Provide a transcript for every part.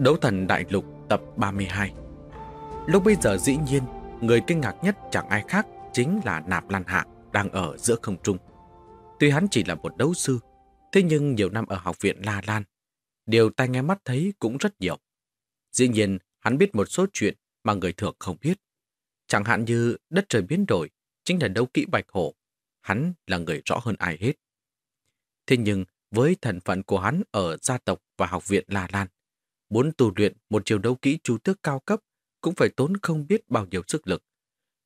Đấu thần đại lục tập 32 Lúc bây giờ dĩ nhiên, người kinh ngạc nhất chẳng ai khác chính là Nạp Lan Hạ đang ở giữa không trung. Tuy hắn chỉ là một đấu sư, thế nhưng nhiều năm ở học viện La Lan, điều tai nghe mắt thấy cũng rất nhiều. Dĩ nhiên, hắn biết một số chuyện mà người thường không biết. Chẳng hạn như đất trời biến đổi, chính là đấu kỹ bạch hổ. Hắn là người rõ hơn ai hết. Thế nhưng, với thần phận của hắn ở gia tộc và học viện La Lan, muốn tu luyện một chiều đấu kỹ chú tước cao cấp cũng phải tốn không biết bao nhiêu sức lực.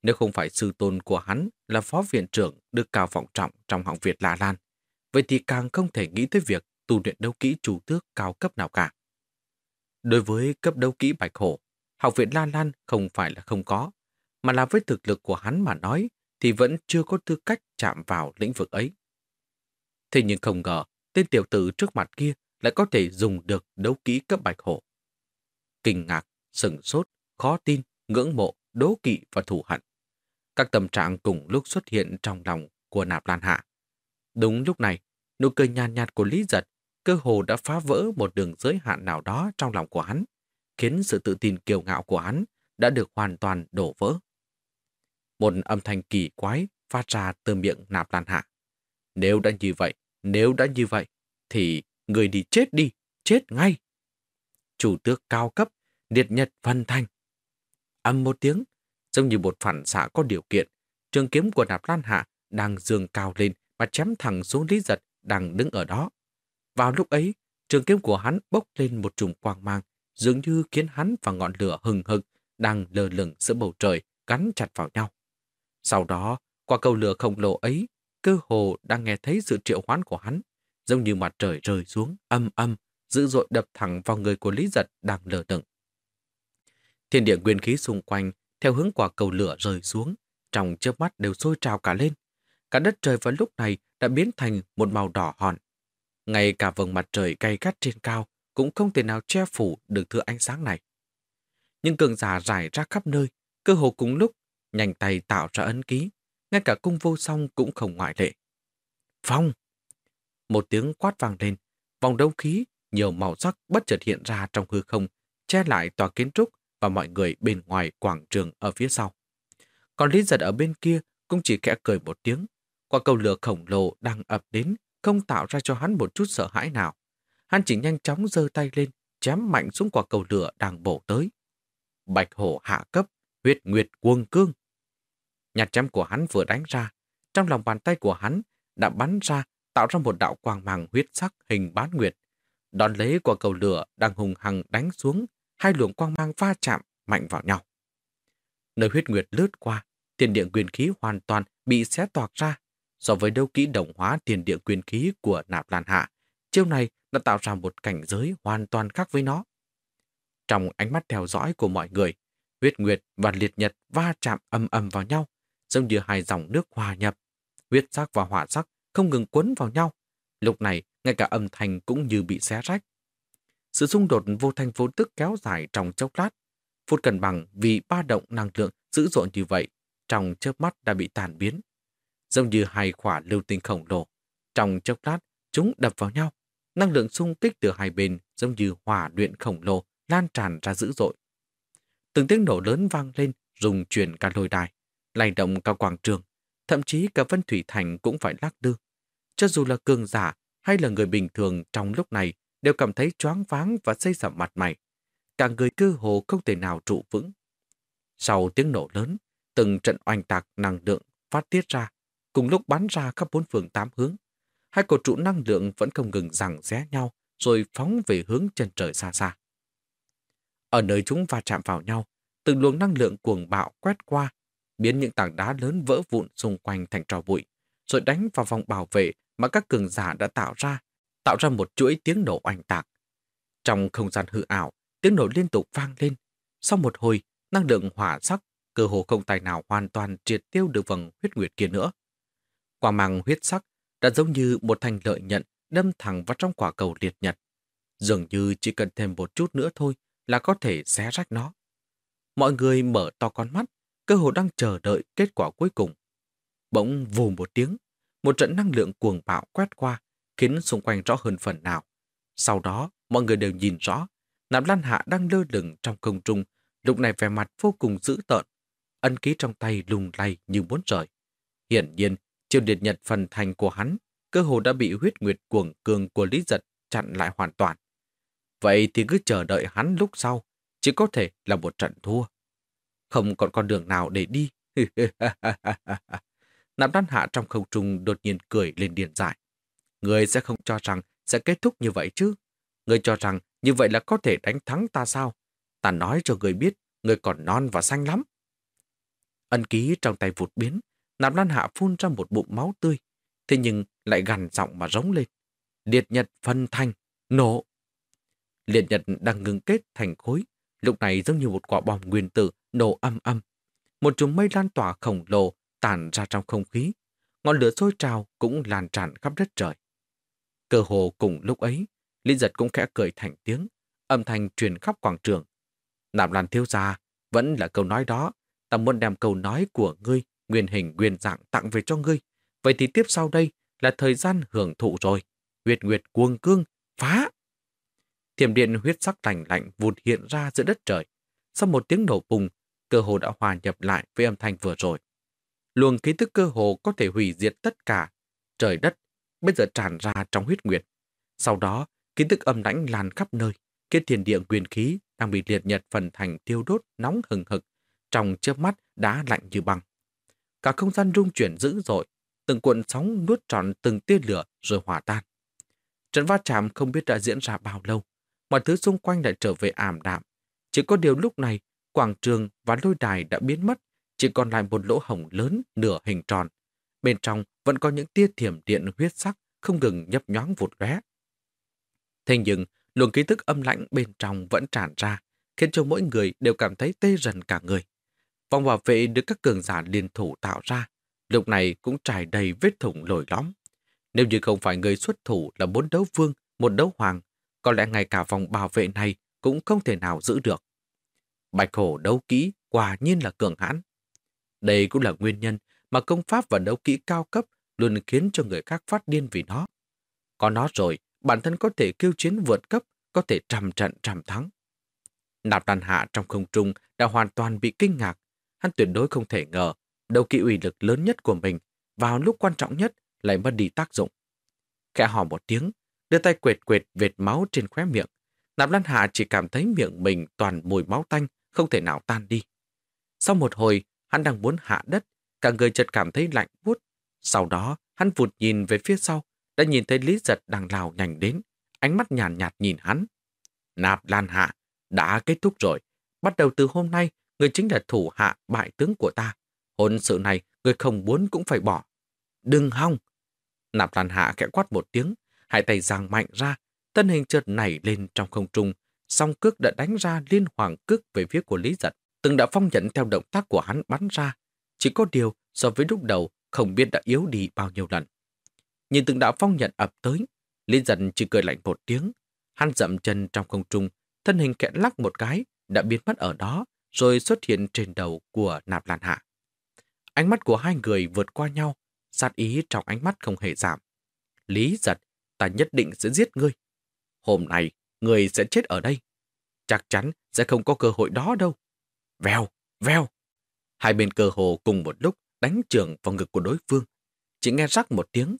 Nếu không phải sư tôn của hắn là phó viện trưởng được cao vọng trọng trong học viện La Lan, vậy thì càng không thể nghĩ tới việc tu luyện đấu kỹ chủ tước cao cấp nào cả. Đối với cấp đấu kỹ Bạch Hổ, học viện La Lan không phải là không có, mà là với thực lực của hắn mà nói thì vẫn chưa có tư cách chạm vào lĩnh vực ấy. Thế nhưng không ngờ, tên tiểu tử trước mặt kia lại có thể dùng được đấu kỹ cấp Bạch Hổ. Kinh ngạc, sừng sốt, khó tin, ngưỡng mộ, đố kỵ và thù hận. Các tâm trạng cùng lúc xuất hiện trong lòng của Nạp Lan Hạ. Đúng lúc này, nụ cười nhàn nhạt của Lý Giật cơ hồ đã phá vỡ một đường giới hạn nào đó trong lòng của hắn, khiến sự tự tin kiêu ngạo của hắn đã được hoàn toàn đổ vỡ. Một âm thanh kỳ quái phát ra từ miệng Nạp Lan Hạ. Nếu đã như vậy, nếu đã như vậy, thì người đi chết đi, chết ngay. Chủ tước cao cấp, liệt nhật phân thanh. Âm một tiếng, giống như một phản xạ có điều kiện, trường kiếm của Nạp Lan Hạ đang dương cao lên và chém thẳng xuống Lý Giật đang đứng ở đó. Vào lúc ấy, trường kiếm của hắn bốc lên một trùng quang mang, dường như khiến hắn và ngọn lửa hừng hực đang lơ lửng giữa bầu trời gắn chặt vào nhau. Sau đó, qua cầu lửa khổng lồ ấy, cơ hồ đang nghe thấy sự triệu hoán của hắn, giống như mặt trời rơi xuống, âm âm, dữ dội đập thẳng vào người của Lý Giật đang lờ đựng. Thiên địa nguyên khí xung quanh, theo hướng quả cầu lửa rơi xuống, trong chớp mắt đều sôi trào cả lên. Cả đất trời vào lúc này đã biến thành một màu đỏ hòn. Ngay cả vầng mặt trời gay gắt trên cao cũng không thể nào che phủ được thứ ánh sáng này. Nhưng cường giả rải ra khắp nơi, cơ hồ cùng lúc, nhanh tay tạo ra ấn ký, ngay cả cung vô song cũng không ngoại lệ. Phong! Một tiếng quát vang lên, vòng đấu khí, nhiều màu sắc bất chợt hiện ra trong hư không, che lại tòa kiến trúc và mọi người bên ngoài quảng trường ở phía sau. Còn Lý Giật ở bên kia cũng chỉ khẽ cười một tiếng. Qua cầu lửa khổng lồ đang ập đến, không tạo ra cho hắn một chút sợ hãi nào. Hắn chỉ nhanh chóng giơ tay lên, chém mạnh xuống quả cầu lửa đang bổ tới. Bạch hổ hạ cấp, huyết nguyệt quân cương. Nhạt chém của hắn vừa đánh ra, trong lòng bàn tay của hắn đã bắn ra tạo ra một đạo quang màng huyết sắc hình bán nguyệt. Đón lấy quả cầu lửa đang hùng hằng đánh xuống, hai luồng quang mang va chạm mạnh vào nhau. Nơi huyết nguyệt lướt qua, tiền địa quyền khí hoàn toàn bị xé toạc ra. So với đấu kỹ đồng hóa tiền địa quyền khí của nạp lan hạ, chiêu này đã tạo ra một cảnh giới hoàn toàn khác với nó. Trong ánh mắt theo dõi của mọi người, huyết nguyệt và liệt nhật va chạm âm âm vào nhau, giống như hai dòng nước hòa nhập. Huyết sắc và hỏa sắc không ngừng quấn vào nhau. Lúc này, ngay cả âm thanh cũng như bị xé rách. Sự xung đột vô thanh vô tức kéo dài trong chốc lát. Phút cân bằng vì ba động năng lượng dữ dội như vậy, trong chớp mắt đã bị tàn biến. Giống như hai quả lưu tinh khổng lồ. Trong chốc lát, chúng đập vào nhau. Năng lượng xung kích từ hai bên giống như hỏa luyện khổng lồ lan tràn ra dữ dội. Từng tiếng nổ lớn vang lên, rùng chuyển cả lôi đài, lay động cả quảng trường. Thậm chí cả Vân Thủy Thành cũng phải lắc đưa. Cho dù là cường giả hay là người bình thường trong lúc này đều cảm thấy choáng váng và xây sầm mặt mày. Cả người cơ hồ không thể nào trụ vững. Sau tiếng nổ lớn, từng trận oanh tạc năng lượng phát tiết ra, cùng lúc bắn ra khắp bốn phương tám hướng. Hai cột trụ năng lượng vẫn không ngừng rằng xé nhau, rồi phóng về hướng chân trời xa xa. Ở nơi chúng va chạm vào nhau, từng luồng năng lượng cuồng bạo quét qua, biến những tảng đá lớn vỡ vụn xung quanh thành trò bụi, rồi đánh vào vòng bảo vệ mà các cường giả đã tạo ra, tạo ra một chuỗi tiếng nổ oanh tạc. Trong không gian hư ảo, tiếng nổ liên tục vang lên. Sau một hồi, năng lượng hỏa sắc, cơ hồ không tài nào hoàn toàn triệt tiêu được vầng huyết nguyệt kia nữa. Quả màng huyết sắc đã giống như một thành lợi nhận đâm thẳng vào trong quả cầu liệt nhật. Dường như chỉ cần thêm một chút nữa thôi là có thể xé rách nó. Mọi người mở to con mắt, cơ hồ đang chờ đợi kết quả cuối cùng. Bỗng vù một tiếng, một trận năng lượng cuồng bạo quét qua, khiến xung quanh rõ hơn phần nào. Sau đó, mọi người đều nhìn rõ, nạp lan hạ đang lơ lửng trong không trung, lúc này vẻ mặt vô cùng dữ tợn. Ân ký trong tay lùng lay như muốn rời. Hiển nhiên, chiêu điệt nhật phần thành của hắn, cơ hồ đã bị huyết nguyệt cuồng cường của Lý Giật chặn lại hoàn toàn. Vậy thì cứ chờ đợi hắn lúc sau, chỉ có thể là một trận thua. Không còn con đường nào để đi. Nạp đan hạ trong không trung đột nhiên cười lên điện dại. Người sẽ không cho rằng sẽ kết thúc như vậy chứ. Người cho rằng như vậy là có thể đánh thắng ta sao? Ta nói cho người biết, người còn non và xanh lắm. Ân ký trong tay vụt biến, nạp lan hạ phun ra một bụng máu tươi, thế nhưng lại gằn giọng mà rống lên. Liệt nhật phân thanh, nổ. Liệt nhật đang ngừng kết thành khối, lúc này giống như một quả bom nguyên tử nổ âm âm. Một chùm mây lan tỏa khổng lồ tản ra trong không khí. Ngọn lửa sôi trào cũng lan tràn khắp đất trời. Cơ hồ cùng lúc ấy, Lý giật cũng khẽ cười thành tiếng, âm thanh truyền khắp quảng trường. Nạp lan thiếu gia, vẫn là câu nói đó, ta muốn đem câu nói của ngươi, nguyên hình nguyên dạng tặng về cho ngươi. Vậy thì tiếp sau đây là thời gian hưởng thụ rồi. Huyệt nguyệt cuồng cương, phá! Thiểm điện huyết sắc lạnh lạnh vụt hiện ra giữa đất trời. Sau một tiếng nổ bùng, cơ hồ đã hòa nhập lại với âm thanh vừa rồi. Luồng khí thức cơ hồ có thể hủy diệt tất cả. Trời đất bây giờ tràn ra trong huyết nguyệt. Sau đó, khí thức âm lãnh lan khắp nơi, kết thiền địa nguyên khí đang bị liệt nhật phần thành tiêu đốt nóng hừng hực, trong chớp mắt đã lạnh như băng. Cả không gian rung chuyển dữ dội, từng cuộn sóng nuốt trọn từng tia lửa rồi hỏa tan. Trận va chạm không biết đã diễn ra bao lâu, mọi thứ xung quanh lại trở về ảm đạm. Chỉ có điều lúc này, quảng trường và lôi đài đã biến mất, chỉ còn lại một lỗ hổng lớn nửa hình tròn. Bên trong vẫn có những tia thiểm điện huyết sắc không ngừng nhấp nhoáng vụt lóe. Thế nhưng, luồng ký tức âm lãnh bên trong vẫn tràn ra, khiến cho mỗi người đều cảm thấy tê rần cả người. Vòng bảo vệ được các cường giả liên thủ tạo ra, lúc này cũng trải đầy vết thủng lồi lõm. Nếu như không phải người xuất thủ là bốn đấu vương, một đấu hoàng, có lẽ ngay cả vòng bảo vệ này cũng không thể nào giữ được. Bạch hổ đấu kỹ quả nhiên là cường hãn. Đây cũng là nguyên nhân mà công pháp và đấu kỹ cao cấp luôn khiến cho người khác phát điên vì nó. Có nó rồi, bản thân có thể kêu chiến vượt cấp, có thể trăm trận trăm thắng. Nạp đàn hạ trong không trung đã hoàn toàn bị kinh ngạc. Hắn tuyệt đối không thể ngờ đấu kỹ uy lực lớn nhất của mình vào lúc quan trọng nhất lại mất đi tác dụng. Khẽ hò một tiếng, đưa tay quệt quệt vệt máu trên khóe miệng. Nạp Lan Hạ chỉ cảm thấy miệng mình toàn mùi máu tanh, không thể nào tan đi. Sau một hồi, hắn đang muốn hạ đất, cả người chợt cảm thấy lạnh buốt. Sau đó, hắn vụt nhìn về phía sau, đã nhìn thấy Lý Giật đang lào nhanh đến, ánh mắt nhàn nhạt, nhạt nhìn hắn. Nạp Lan Hạ, đã kết thúc rồi. Bắt đầu từ hôm nay, người chính là thủ hạ bại tướng của ta. Hôn sự này, người không muốn cũng phải bỏ. Đừng hong! Nạp Lan Hạ kẽ quát một tiếng, hai tay giang mạnh ra, thân hình chợt nảy lên trong không trung, song cước đã đánh ra liên hoàng cước về phía của Lý Giật. Từng đã phong nhận theo động tác của hắn bắn ra, chỉ có điều so với lúc đầu không biết đã yếu đi bao nhiêu lần. Nhìn từng đạo phong nhận ập tới, Lý dần chỉ cười lạnh một tiếng, hắn dậm chân trong không trung, thân hình kẹn lắc một cái, đã biến mất ở đó, rồi xuất hiện trên đầu của Nạp Lan Hạ. Ánh mắt của hai người vượt qua nhau, sát ý trong ánh mắt không hề giảm. Lý giật, ta nhất định sẽ giết ngươi. Hôm nay, ngươi sẽ chết ở đây. Chắc chắn sẽ không có cơ hội đó đâu. Vèo, vèo. Hai bên cơ hồ cùng một lúc đánh trường vào ngực của đối phương. Chỉ nghe rắc một tiếng.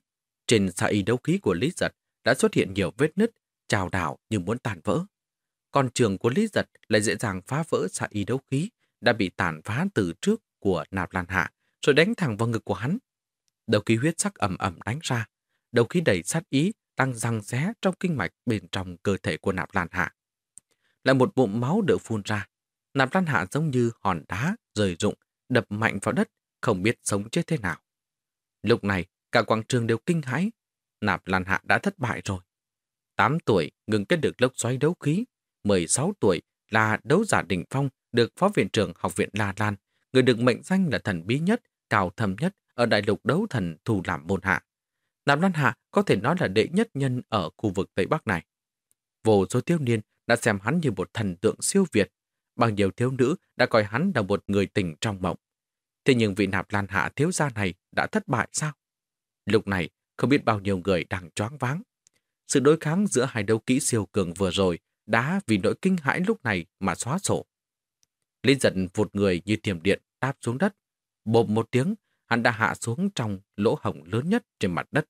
Trên xa y đấu khí của Lý giật đã xuất hiện nhiều vết nứt, trào đảo như muốn tàn vỡ. Còn trường của Lý giật lại dễ dàng phá vỡ xa y đấu khí đã bị tàn phá từ trước của nạp lan hạ rồi đánh thẳng vào ngực của hắn. Đầu khí huyết sắc ẩm ẩm đánh ra, đầu khí đầy sát ý đang răng ré trong kinh mạch bên trong cơ thể của nạp lan hạ. Lại một bụng máu được phun ra, nạp lan hạ giống như hòn đá rời rụng, đập mạnh vào đất, không biết sống chết thế nào. Lúc này, cả quảng trường đều kinh hãi, nạp lan hạ đã thất bại rồi. 8 tuổi ngừng kết được lốc xoáy đấu khí, 16 tuổi là đấu giả đỉnh phong được Phó Viện trưởng Học viện La Lan, người được mệnh danh là thần bí nhất, cao thầm nhất ở đại lục đấu thần thù làm môn hạ. Nạp Lan Hạ có thể nói là đệ nhất nhân ở khu vực Tây Bắc này. Vô số Tiêu niên đã xem hắn như một thần tượng siêu việt. Bao nhiêu thiếu nữ đã coi hắn là một người tình trong mộng. Thế nhưng vị Nạp Lan Hạ thiếu gia này đã thất bại sao? Lúc này, không biết bao nhiêu người đang choáng váng. Sự đối kháng giữa hai đấu kỹ siêu cường vừa rồi đã vì nỗi kinh hãi lúc này mà xóa sổ. Lý giận vụt người như thiềm điện đáp xuống đất. Bộp một tiếng, hắn đã hạ xuống trong lỗ hổng lớn nhất trên mặt đất.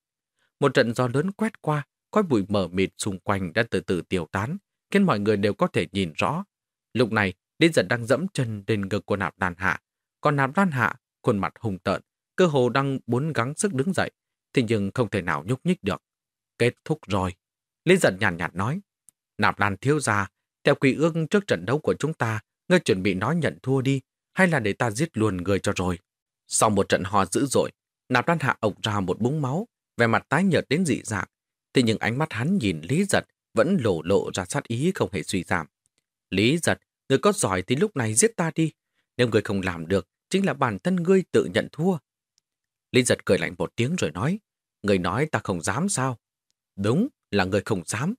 Một trận gió lớn quét qua, khói bụi mờ mịt xung quanh đã từ từ tiêu tán, khiến mọi người đều có thể nhìn rõ. Lúc này, Lý giật đang dẫm chân lên ngực của nạp đàn hạ, còn nạp đàn hạ, khuôn mặt hùng tợn, cơ hồ đang muốn gắng sức đứng dậy, thì nhưng không thể nào nhúc nhích được. Kết thúc rồi. Lý giật nhàn nhạt, nhạt nói, nạp đàn thiếu ra, theo quy ương trước trận đấu của chúng ta, ngươi chuẩn bị nói nhận thua đi, hay là để ta giết luôn người cho rồi. Sau một trận hò dữ dội, nạp lan hạ ộc ra một búng máu, vẻ mặt tái nhợt đến dị dạng. Thế nhưng ánh mắt hắn nhìn Lý giật vẫn lộ lộ ra sát ý không hề suy giảm. Lý giật, người có giỏi thì lúc này giết ta đi. Nếu người không làm được, chính là bản thân ngươi tự nhận thua. Lý giật cười lạnh một tiếng rồi nói, người nói ta không dám sao? Đúng, là người không dám.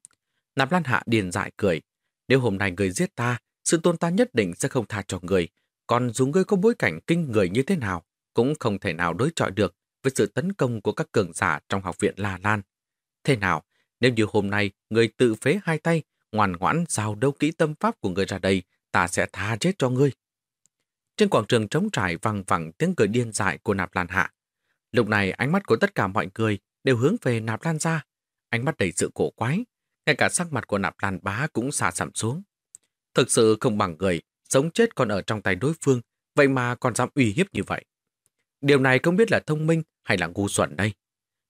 Nạp Lan Hạ điền dại cười, nếu hôm nay người giết ta, sự tôn ta nhất định sẽ không tha cho người. Còn dù ngươi có bối cảnh kinh người như thế nào, cũng không thể nào đối chọi được với sự tấn công của các cường giả trong học viện La Lan. Thế nào, nếu như hôm nay người tự phế hai tay, ngoan ngoãn giao đấu kỹ tâm pháp của người ra đây, ta sẽ tha chết cho ngươi. Trên quảng trường trống trải vang vẳng tiếng cười điên dại của Nạp Lan Hạ. Lúc này ánh mắt của tất cả mọi người đều hướng về Nạp Lan ra. Ánh mắt đầy sự cổ quái. Ngay cả sắc mặt của Nạp Lan bá cũng xả sầm xuống. Thực sự không bằng người, sống chết còn ở trong tay đối phương, vậy mà còn dám uy hiếp như vậy. Điều này không biết là thông minh hay là ngu xuẩn đây.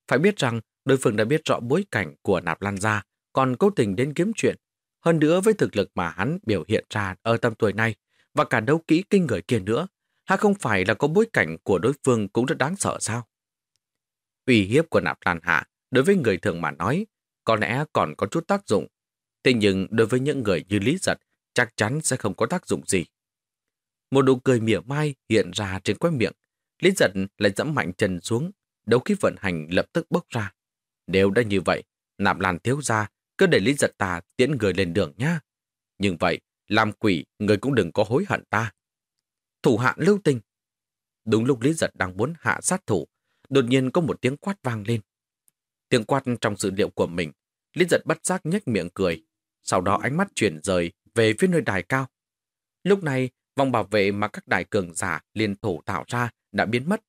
Phải biết rằng đối phương đã biết rõ bối cảnh của Nạp Lan gia, còn cố tình đến kiếm chuyện. Hơn nữa với thực lực mà hắn biểu hiện ra ở tầm tuổi này, và cả đấu kỹ kinh người kia nữa, hay không phải là có bối cảnh của đối phương cũng rất đáng sợ sao? Uy hiếp của Nạp Lan Hạ đối với người thường mà nói, có lẽ còn có chút tác dụng. Thế nhưng đối với những người như Lý Giật, chắc chắn sẽ không có tác dụng gì. Một nụ cười mỉa mai hiện ra trên quái miệng. Lý Giật lại dẫm mạnh chân xuống, đấu khí vận hành lập tức bốc ra. Nếu đã như vậy, nạp lan thiếu ra, cứ để Lý Giật ta tiễn người lên đường nhá. Nhưng vậy, làm quỷ, người cũng đừng có hối hận ta. Thủ hạ lưu tình. Đúng lúc Lý Giật đang muốn hạ sát thủ, đột nhiên có một tiếng quát vang lên. Tiếng quát trong sự liệu của mình, Lý Giật bất giác nhếch miệng cười, sau đó ánh mắt chuyển rời về phía nơi đài cao. Lúc này, vòng bảo vệ mà các đại cường giả liên thủ tạo ra đã biến mất.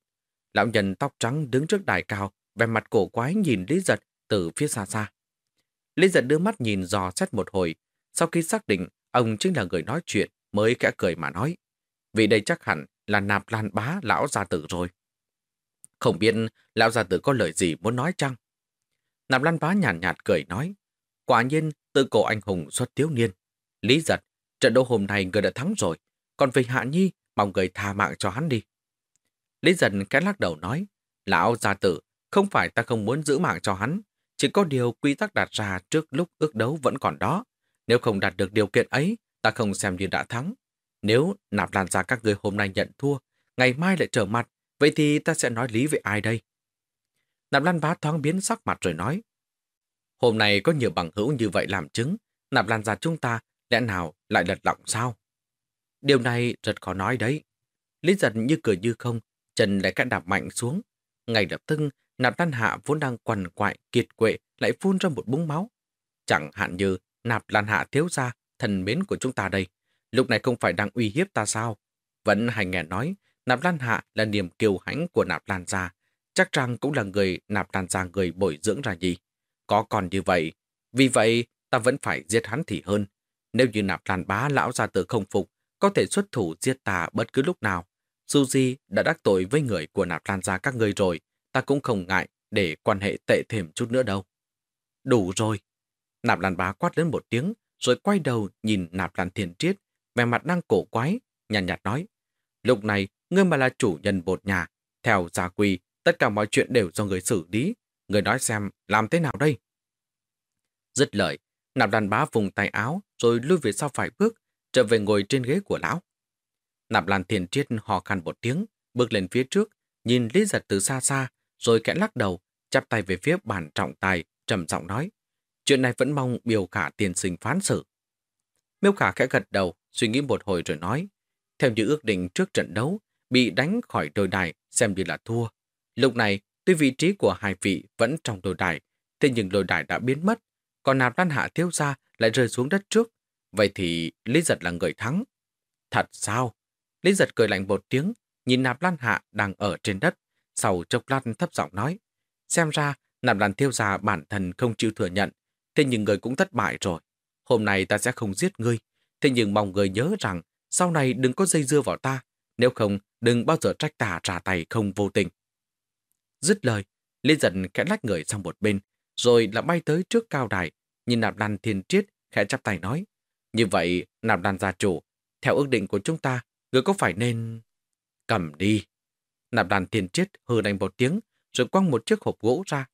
Lão nhân tóc trắng đứng trước đài cao, vẻ mặt cổ quái nhìn Lý Giật từ phía xa xa. Lý Giật đưa mắt nhìn dò xét một hồi, sau khi xác định ông chính là người nói chuyện mới kẽ cười mà nói. Vì đây chắc hẳn là nạp lan bá lão gia tử rồi. Không biết lão gia tử có lời gì muốn nói chăng? Nạp lan bá nhàn nhạt, nhạt cười nói. Quả nhiên tự cổ anh hùng xuất thiếu niên. Lý giật, trận đấu hôm nay người đã thắng rồi. Còn về Hạ Nhi, mong người tha mạng cho hắn đi. Lý giật cái lắc đầu nói. Lão gia tử, không phải ta không muốn giữ mạng cho hắn. Chỉ có điều quy tắc đặt ra trước lúc ước đấu vẫn còn đó. Nếu không đạt được điều kiện ấy, ta không xem như đã thắng. Nếu nạp lan ra các người hôm nay nhận thua, ngày mai lại trở mặt, vậy thì ta sẽ nói lý với ai đây? Nạp lan bá thoáng biến sắc mặt rồi nói. Hôm nay có nhiều bằng hữu như vậy làm chứng, nạp lan ra chúng ta lẽ nào lại lật lọng sao? Điều này rất khó nói đấy. Lý giật như cười như không, chân lại cắt đạp mạnh xuống. Ngay lập tức, nạp lan hạ vốn đang quằn quại, kiệt quệ, lại phun ra một búng máu. Chẳng hạn như nạp lan hạ thiếu ra, thần mến của chúng ta đây. Lúc này không phải đang uy hiếp ta sao? Vẫn hay nghe nói, nạp lan hạ là niềm kiêu hãnh của nạp lan gia. Chắc rằng cũng là người nạp lan gia người bồi dưỡng ra gì. Có còn như vậy, vì vậy ta vẫn phải giết hắn thì hơn. Nếu như nạp lan bá lão gia tử không phục, có thể xuất thủ giết ta bất cứ lúc nào. Dù gì đã đắc tội với người của nạp lan gia các ngươi rồi, ta cũng không ngại để quan hệ tệ thêm chút nữa đâu. Đủ rồi. Nạp lan bá quát lên một tiếng, rồi quay đầu nhìn nạp lan thiền triết, vẻ mặt đang cổ quái, nhàn nhạt, nhạt nói. Lúc này, ngươi mà là chủ nhân bột nhà, theo gia quy, tất cả mọi chuyện đều do người xử lý. Người nói xem làm thế nào đây? Dứt lời, nạp lan bá vùng tay áo rồi lui về sau vài bước, trở về ngồi trên ghế của lão. Nạp Lan Thiền Triết hò khăn một tiếng, bước lên phía trước, nhìn Lý Giật từ xa xa, rồi kẽ lắc đầu, chắp tay về phía bàn trọng tài, trầm giọng nói. Chuyện này vẫn mong biểu khả tiền sinh phán xử. Miêu khả khẽ gật đầu, suy nghĩ một hồi rồi nói. Theo như ước định trước trận đấu, bị đánh khỏi đôi đài xem như là thua. Lúc này, tuy vị trí của hai vị vẫn trong đôi đài, thế nhưng đôi đài đã biến mất, còn nạp lan hạ thiếu ra lại rơi xuống đất trước. Vậy thì Lý Giật là người thắng. Thật sao? Lý Giật cười lạnh một tiếng, nhìn nạp lan hạ đang ở trên đất, sau chốc lát thấp giọng nói. Xem ra, nạp đàn thiêu già bản thân không chịu thừa nhận, thế nhưng người cũng thất bại rồi. Hôm nay ta sẽ không giết ngươi, thế nhưng mong người nhớ rằng sau này đừng có dây dưa vào ta, nếu không đừng bao giờ trách ta trả tay không vô tình. Dứt lời, liên giận khẽ lách người sang một bên, rồi là bay tới trước cao đài, nhìn nạp đàn thiên triết khẽ chắp tay nói. Như vậy, nạp đàn gia chủ, theo ước định của chúng ta, người có phải nên... Cầm đi. Nạp đàn tiền chết hừ đành một tiếng, rồi quăng một chiếc hộp gỗ ra.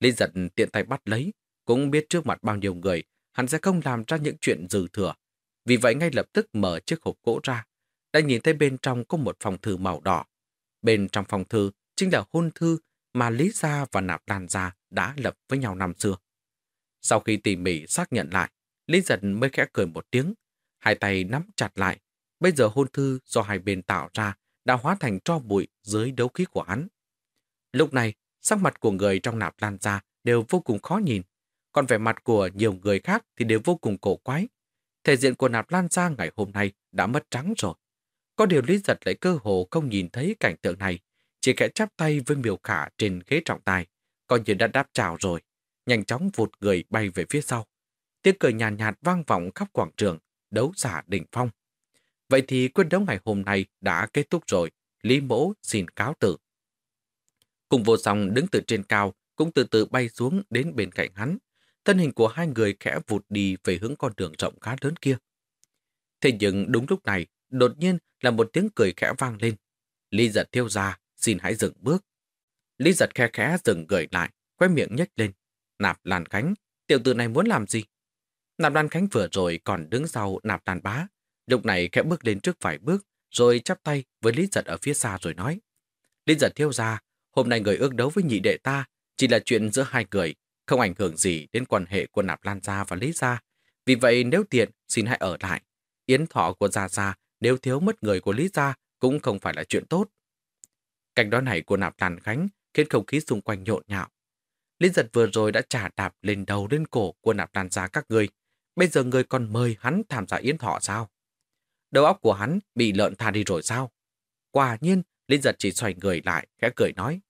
Lý giật tiện tay bắt lấy, cũng biết trước mặt bao nhiêu người, hắn sẽ không làm ra những chuyện dư thừa. Vì vậy ngay lập tức mở chiếc hộp gỗ ra, đã nhìn thấy bên trong có một phòng thư màu đỏ. Bên trong phòng thư chính là hôn thư mà Lý Gia và Nạp đàn Gia đã lập với nhau năm xưa. Sau khi tỉ mỉ xác nhận lại, Lý Giật mới khẽ cười một tiếng, hai tay nắm chặt lại. Bây giờ hôn thư do hai bên tạo ra đã hóa thành tro bụi dưới đấu khí của hắn. Lúc này, sắc mặt của người trong Nạp Lan Gia đều vô cùng khó nhìn, còn vẻ mặt của nhiều người khác thì đều vô cùng cổ quái. Thể diện của Nạp Lan Gia ngày hôm nay đã mất trắng rồi. Có điều Lý Giật lại cơ hồ không nhìn thấy cảnh tượng này, chỉ kẽ chắp tay với miều khả trên ghế trọng tài, coi như đã đáp chào rồi, nhanh chóng vụt người bay về phía sau. Tiếng cười nhàn nhạt, nhạt vang vọng khắp quảng trường, đấu giả đỉnh phong. Vậy thì quyết đấu ngày hôm nay đã kết thúc rồi, Lý Mỗ xin cáo tử. Cùng vô song đứng từ trên cao, cũng từ từ bay xuống đến bên cạnh hắn. Thân hình của hai người khẽ vụt đi về hướng con đường rộng khá lớn kia. Thế nhưng đúng lúc này, đột nhiên là một tiếng cười khẽ vang lên. Lý giật thiêu ra, xin hãy dừng bước. Lý giật khe khẽ dừng gửi lại, quay miệng nhếch lên. Nạp Lan Khánh, tiểu tử này muốn làm gì? Nạp Lan Khánh vừa rồi còn đứng sau Nạp Lan Bá. Lúc này khẽ bước lên trước vài bước, rồi chắp tay với Lý giật ở phía xa rồi nói. Lý giật thiêu ra, hôm nay người ước đấu với nhị đệ ta chỉ là chuyện giữa hai người, không ảnh hưởng gì đến quan hệ của Nạp Lan Gia và Lý Gia. Vì vậy nếu tiện, xin hãy ở lại. Yến thọ của Gia Gia nếu thiếu mất người của Lý Gia cũng không phải là chuyện tốt. Cảnh đó này của Nạp Lan Khánh khiến không khí xung quanh nhộn nhạo. Lý giật vừa rồi đã trả đạp lên đầu lên cổ của Nạp Lan Gia các người. Bây giờ người còn mời hắn tham gia yến thọ sao? Đầu óc của hắn bị lợn tha đi rồi sao? Quả nhiên, Linh giật chỉ xoay người lại, khẽ cười nói.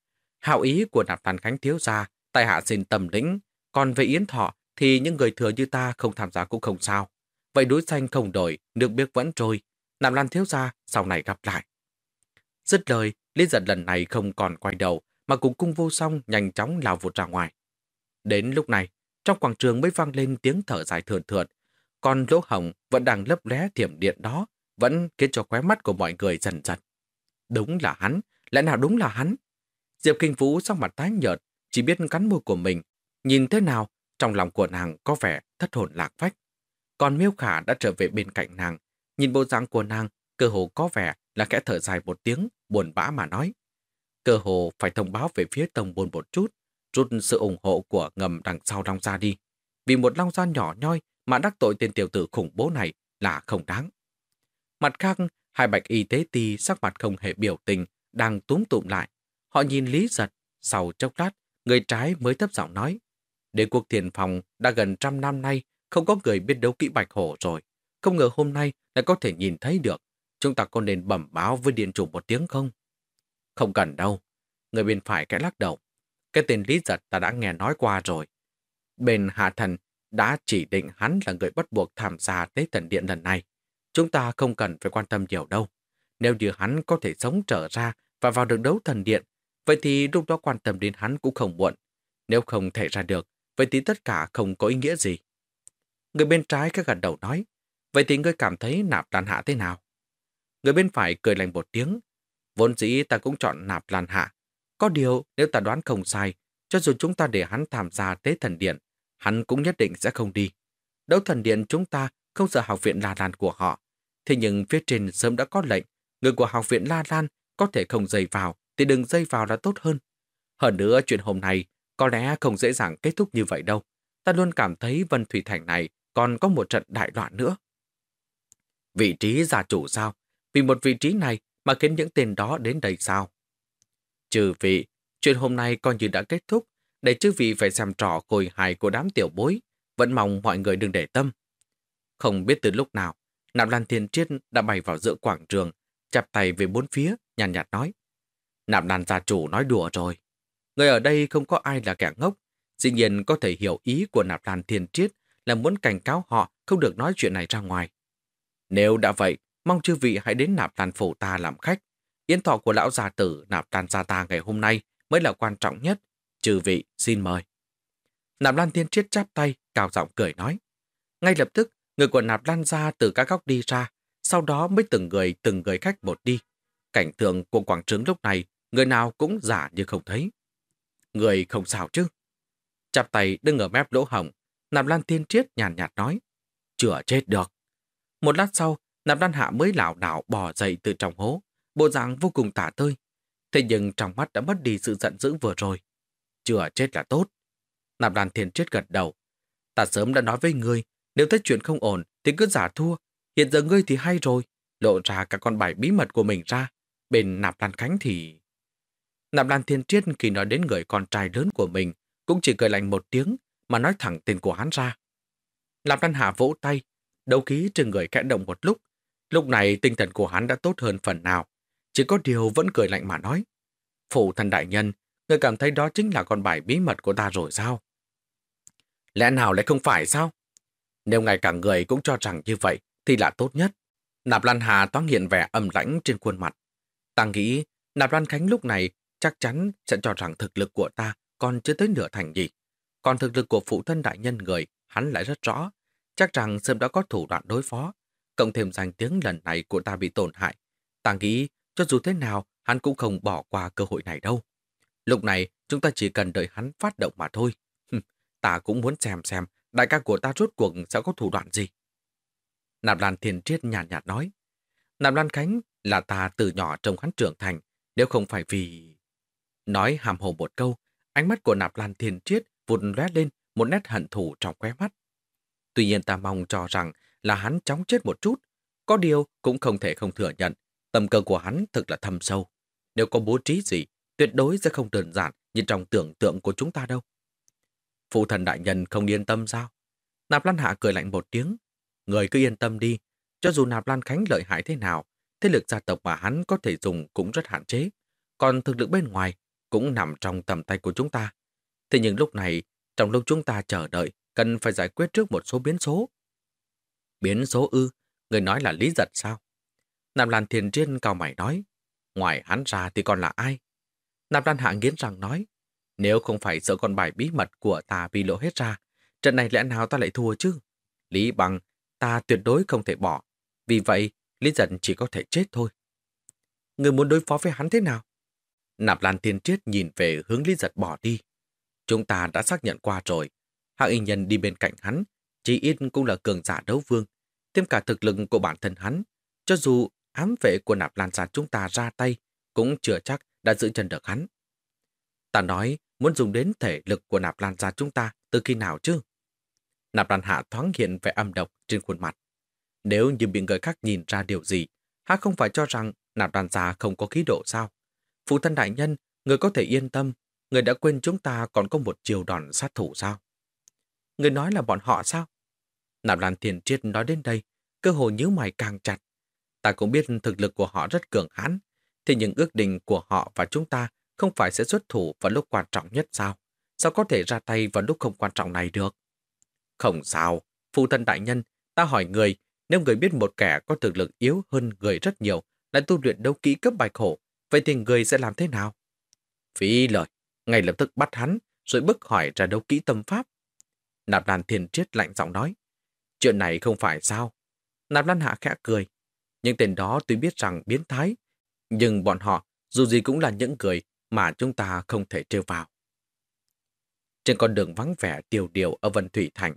Hạo ý của Nạp Lan Khánh thiếu gia, tại hạ xin tầm lĩnh. Còn về yến thọ thì những người thừa như ta không tham gia cũng không sao. Vậy núi xanh không đổi, nước biếc vẫn trôi. Nạp Lan thiếu gia sau này gặp lại. Dứt lời, liên giật lần này không còn quay đầu, mà cùng cung vô song nhanh chóng lao vụt ra ngoài. Đến lúc này, trong quảng trường mới vang lên tiếng thở dài thườn thượt, còn lỗ hồng vẫn đang lấp lé thiểm điện đó, vẫn khiến cho khóe mắt của mọi người dần dần. Đúng là hắn, lẽ nào đúng là hắn? Diệp Kinh Vũ sắc mặt tái nhợt, chỉ biết cắn môi của mình. Nhìn thế nào, trong lòng của nàng có vẻ thất hồn lạc phách. Còn Miêu Khả đã trở về bên cạnh nàng. Nhìn bộ dáng của nàng, cơ hồ có vẻ là kẻ thở dài một tiếng, buồn bã mà nói. Cơ hồ phải thông báo về phía tông buồn một chút, rút sự ủng hộ của ngầm đằng sau Long Gia đi. Vì một Long Gia nhỏ nhoi mà đắc tội tên tiểu tử khủng bố này là không đáng. Mặt khác, hai bạch y tế ti sắc mặt không hề biểu tình, đang túm tụm lại. Họ nhìn Lý Giật, sau chốc lát, người trái mới thấp giọng nói. Đế quốc thiền phòng đã gần trăm năm nay không có người biết đấu kỹ bạch hổ rồi. Không ngờ hôm nay lại có thể nhìn thấy được. Chúng ta có nên bẩm báo với điện chủ một tiếng không? Không cần đâu. Người bên phải cái lắc đầu. Cái tên Lý Giật ta đã nghe nói qua rồi. Bên Hạ Thần đã chỉ định hắn là người bắt buộc tham gia tế thần điện lần này. Chúng ta không cần phải quan tâm nhiều đâu. Nếu như hắn có thể sống trở ra và vào được đấu thần điện, vậy thì lúc đó quan tâm đến hắn cũng không muộn. Nếu không thể ra được, vậy thì tất cả không có ý nghĩa gì. Người bên trái các gật đầu nói, vậy thì ngươi cảm thấy nạp lan hạ thế nào? Người bên phải cười lành một tiếng, vốn dĩ ta cũng chọn nạp lan hạ. Có điều, nếu ta đoán không sai, cho dù chúng ta để hắn tham gia tế thần điện, hắn cũng nhất định sẽ không đi. Đấu thần điện chúng ta không sợ học viện La Lan của họ. Thế nhưng phía trên sớm đã có lệnh, người của học viện La Lan có thể không dây vào, thì đừng dây vào là tốt hơn. Hơn nữa chuyện hôm nay có lẽ không dễ dàng kết thúc như vậy đâu. Ta luôn cảm thấy Vân Thủy Thành này còn có một trận đại loạn nữa. Vị trí gia chủ sao? Vì một vị trí này mà khiến những tên đó đến đây sao? Trừ vị, chuyện hôm nay coi như đã kết thúc, để chư vị phải xem trò khôi hài của đám tiểu bối, vẫn mong mọi người đừng để tâm. Không biết từ lúc nào, Nạp Lan Thiên Triết đã bay vào giữa quảng trường, chắp tay về bốn phía, nhàn nhạt, nói. Nạp Lan gia chủ nói đùa rồi. Người ở đây không có ai là kẻ ngốc, dĩ nhiên có thể hiểu ý của Nạp Lan Thiên Triết là muốn cảnh cáo họ không được nói chuyện này ra ngoài. Nếu đã vậy, mong chư vị hãy đến Nạp Lan phủ ta làm khách. Yến thọ của lão gia tử Nạp Lan gia ta ngày hôm nay mới là quan trọng nhất. Chư vị xin mời. Nạp Lan Thiên Triết chắp tay, cao giọng cười nói. Ngay lập tức, người của Nạp Lan ra từ các góc đi ra, sau đó mới từng người từng người khách một đi. Cảnh tượng của quảng trường lúc này, người nào cũng giả như không thấy. Người không sao chứ. Chắp tay đứng ở mép lỗ hồng, Nạp Lan Thiên Triết nhàn nhạt, nói. Chửa chết được. Một lát sau, Nạp Lan Hạ mới lảo đảo bò dậy từ trong hố, bộ dạng vô cùng tả tơi. Thế nhưng trong mắt đã mất đi sự giận dữ vừa rồi. Chửa chết là tốt. Nạp Lan Thiên Triết gật đầu. Ta sớm đã nói với ngươi, nếu thấy chuyện không ổn thì cứ giả thua. Hiện giờ ngươi thì hay rồi, lộ ra cả con bài bí mật của mình ra. Bên Nạp Lan Khánh thì... Nạp Lan Thiên Triết khi nói đến người con trai lớn của mình cũng chỉ cười lạnh một tiếng mà nói thẳng tên của hắn ra. Nạp Lan Hạ vỗ tay, đấu khí trên người kẽ động một lúc. Lúc này tinh thần của hắn đã tốt hơn phần nào. Chỉ có điều vẫn cười lạnh mà nói. Phụ thần đại nhân, người cảm thấy đó chính là con bài bí mật của ta rồi sao? Lẽ nào lại không phải sao? Nếu ngay cả người cũng cho rằng như vậy, thì là tốt nhất. Nạp Lan Hà toán hiện vẻ âm lãnh trên khuôn mặt. Ta nghĩ Nạp Lan Khánh lúc này chắc chắn sẽ cho rằng thực lực của ta còn chưa tới nửa thành gì. Còn thực lực của phụ thân đại nhân người, hắn lại rất rõ. Chắc rằng sớm đã có thủ đoạn đối phó. Cộng thêm danh tiếng lần này của ta bị tổn hại. Ta nghĩ cho dù thế nào, hắn cũng không bỏ qua cơ hội này đâu. Lúc này, chúng ta chỉ cần đợi hắn phát động mà thôi. ta cũng muốn xem xem đại ca của ta rốt cuộc sẽ có thủ đoạn gì. Nạp Lan Thiên Triết nhàn nhạt, nhạt nói. Nạp Lan Khánh là ta từ nhỏ trông hắn trưởng thành, nếu không phải vì... Nói hàm hồ một câu, ánh mắt của Nạp Lan Thiên Triết vụt lóe lên một nét hận thù trong khóe mắt. Tuy nhiên ta mong cho rằng là hắn chóng chết một chút, có điều cũng không thể không thừa nhận, tầm cơ của hắn thực là thâm sâu. Nếu có bố trí gì, tuyệt đối sẽ không đơn giản như trong tưởng tượng của chúng ta đâu. Phụ thần đại nhân không yên tâm sao? Nạp Lan Hạ cười lạnh một tiếng. Người cứ yên tâm đi, cho dù Nạp Lan Khánh lợi hại thế nào, thế lực gia tộc mà hắn có thể dùng cũng rất hạn chế. Còn thực lực bên ngoài cũng nằm trong tầm tay của chúng ta. Thế nhưng lúc này, trong lúc chúng ta chờ đợi, cần phải giải quyết trước một số biến số. Biến số ư, người nói là lý giật sao? Nạp Lan Thiền Triên cao mày nói, ngoài hắn ra thì còn là ai? Nạp Lan Hạ nghiến rằng nói, nếu không phải sợ con bài bí mật của ta bị lộ hết ra, trận này lẽ nào ta lại thua chứ? Lý bằng, ta tuyệt đối không thể bỏ. Vì vậy, Lý giận chỉ có thể chết thôi. Người muốn đối phó với hắn thế nào? Nạp Lan Thiên Triết nhìn về hướng Lý giật bỏ đi. Chúng ta đã xác nhận qua rồi. Hạng y nhân đi bên cạnh hắn, chỉ ít cũng là cường giả đấu vương. Thêm cả thực lực của bản thân hắn. Cho dù ám vệ của Nạp Lan giả chúng ta ra tay, cũng chưa chắc đã giữ chân được hắn. Ta nói muốn dùng đến thể lực của nạp lan gia chúng ta từ khi nào chứ? Nạp lan hạ thoáng hiện vẻ âm độc trên khuôn mặt. Nếu như bị người khác nhìn ra điều gì, hắn không phải cho rằng nạp lan gia không có khí độ sao? Phụ thân đại nhân, người có thể yên tâm, người đã quên chúng ta còn có một chiều đòn sát thủ sao? Người nói là bọn họ sao? Nạp lan thiền triết nói đến đây, cơ hồ nhíu mày càng chặt. Ta cũng biết thực lực của họ rất cường hãn, thế nhưng ước định của họ và chúng ta không phải sẽ xuất thủ vào lúc quan trọng nhất sao? Sao có thể ra tay vào lúc không quan trọng này được? Không sao, phụ thân đại nhân, ta hỏi người, nếu người biết một kẻ có thực lực yếu hơn người rất nhiều, lại tu luyện đấu kỹ cấp bạch hổ, vậy thì người sẽ làm thế nào? Phí lời, ngay lập tức bắt hắn, rồi bức hỏi ra đấu kỹ tâm pháp. Nạp Lan Thiên Triết lạnh giọng nói, chuyện này không phải sao? Nạp Lan Hạ khẽ cười, những tên đó tuy biết rằng biến thái, nhưng bọn họ dù gì cũng là những người mà chúng ta không thể trêu vào. trên con đường vắng vẻ tiêu điều ở Vân Thủy Thành.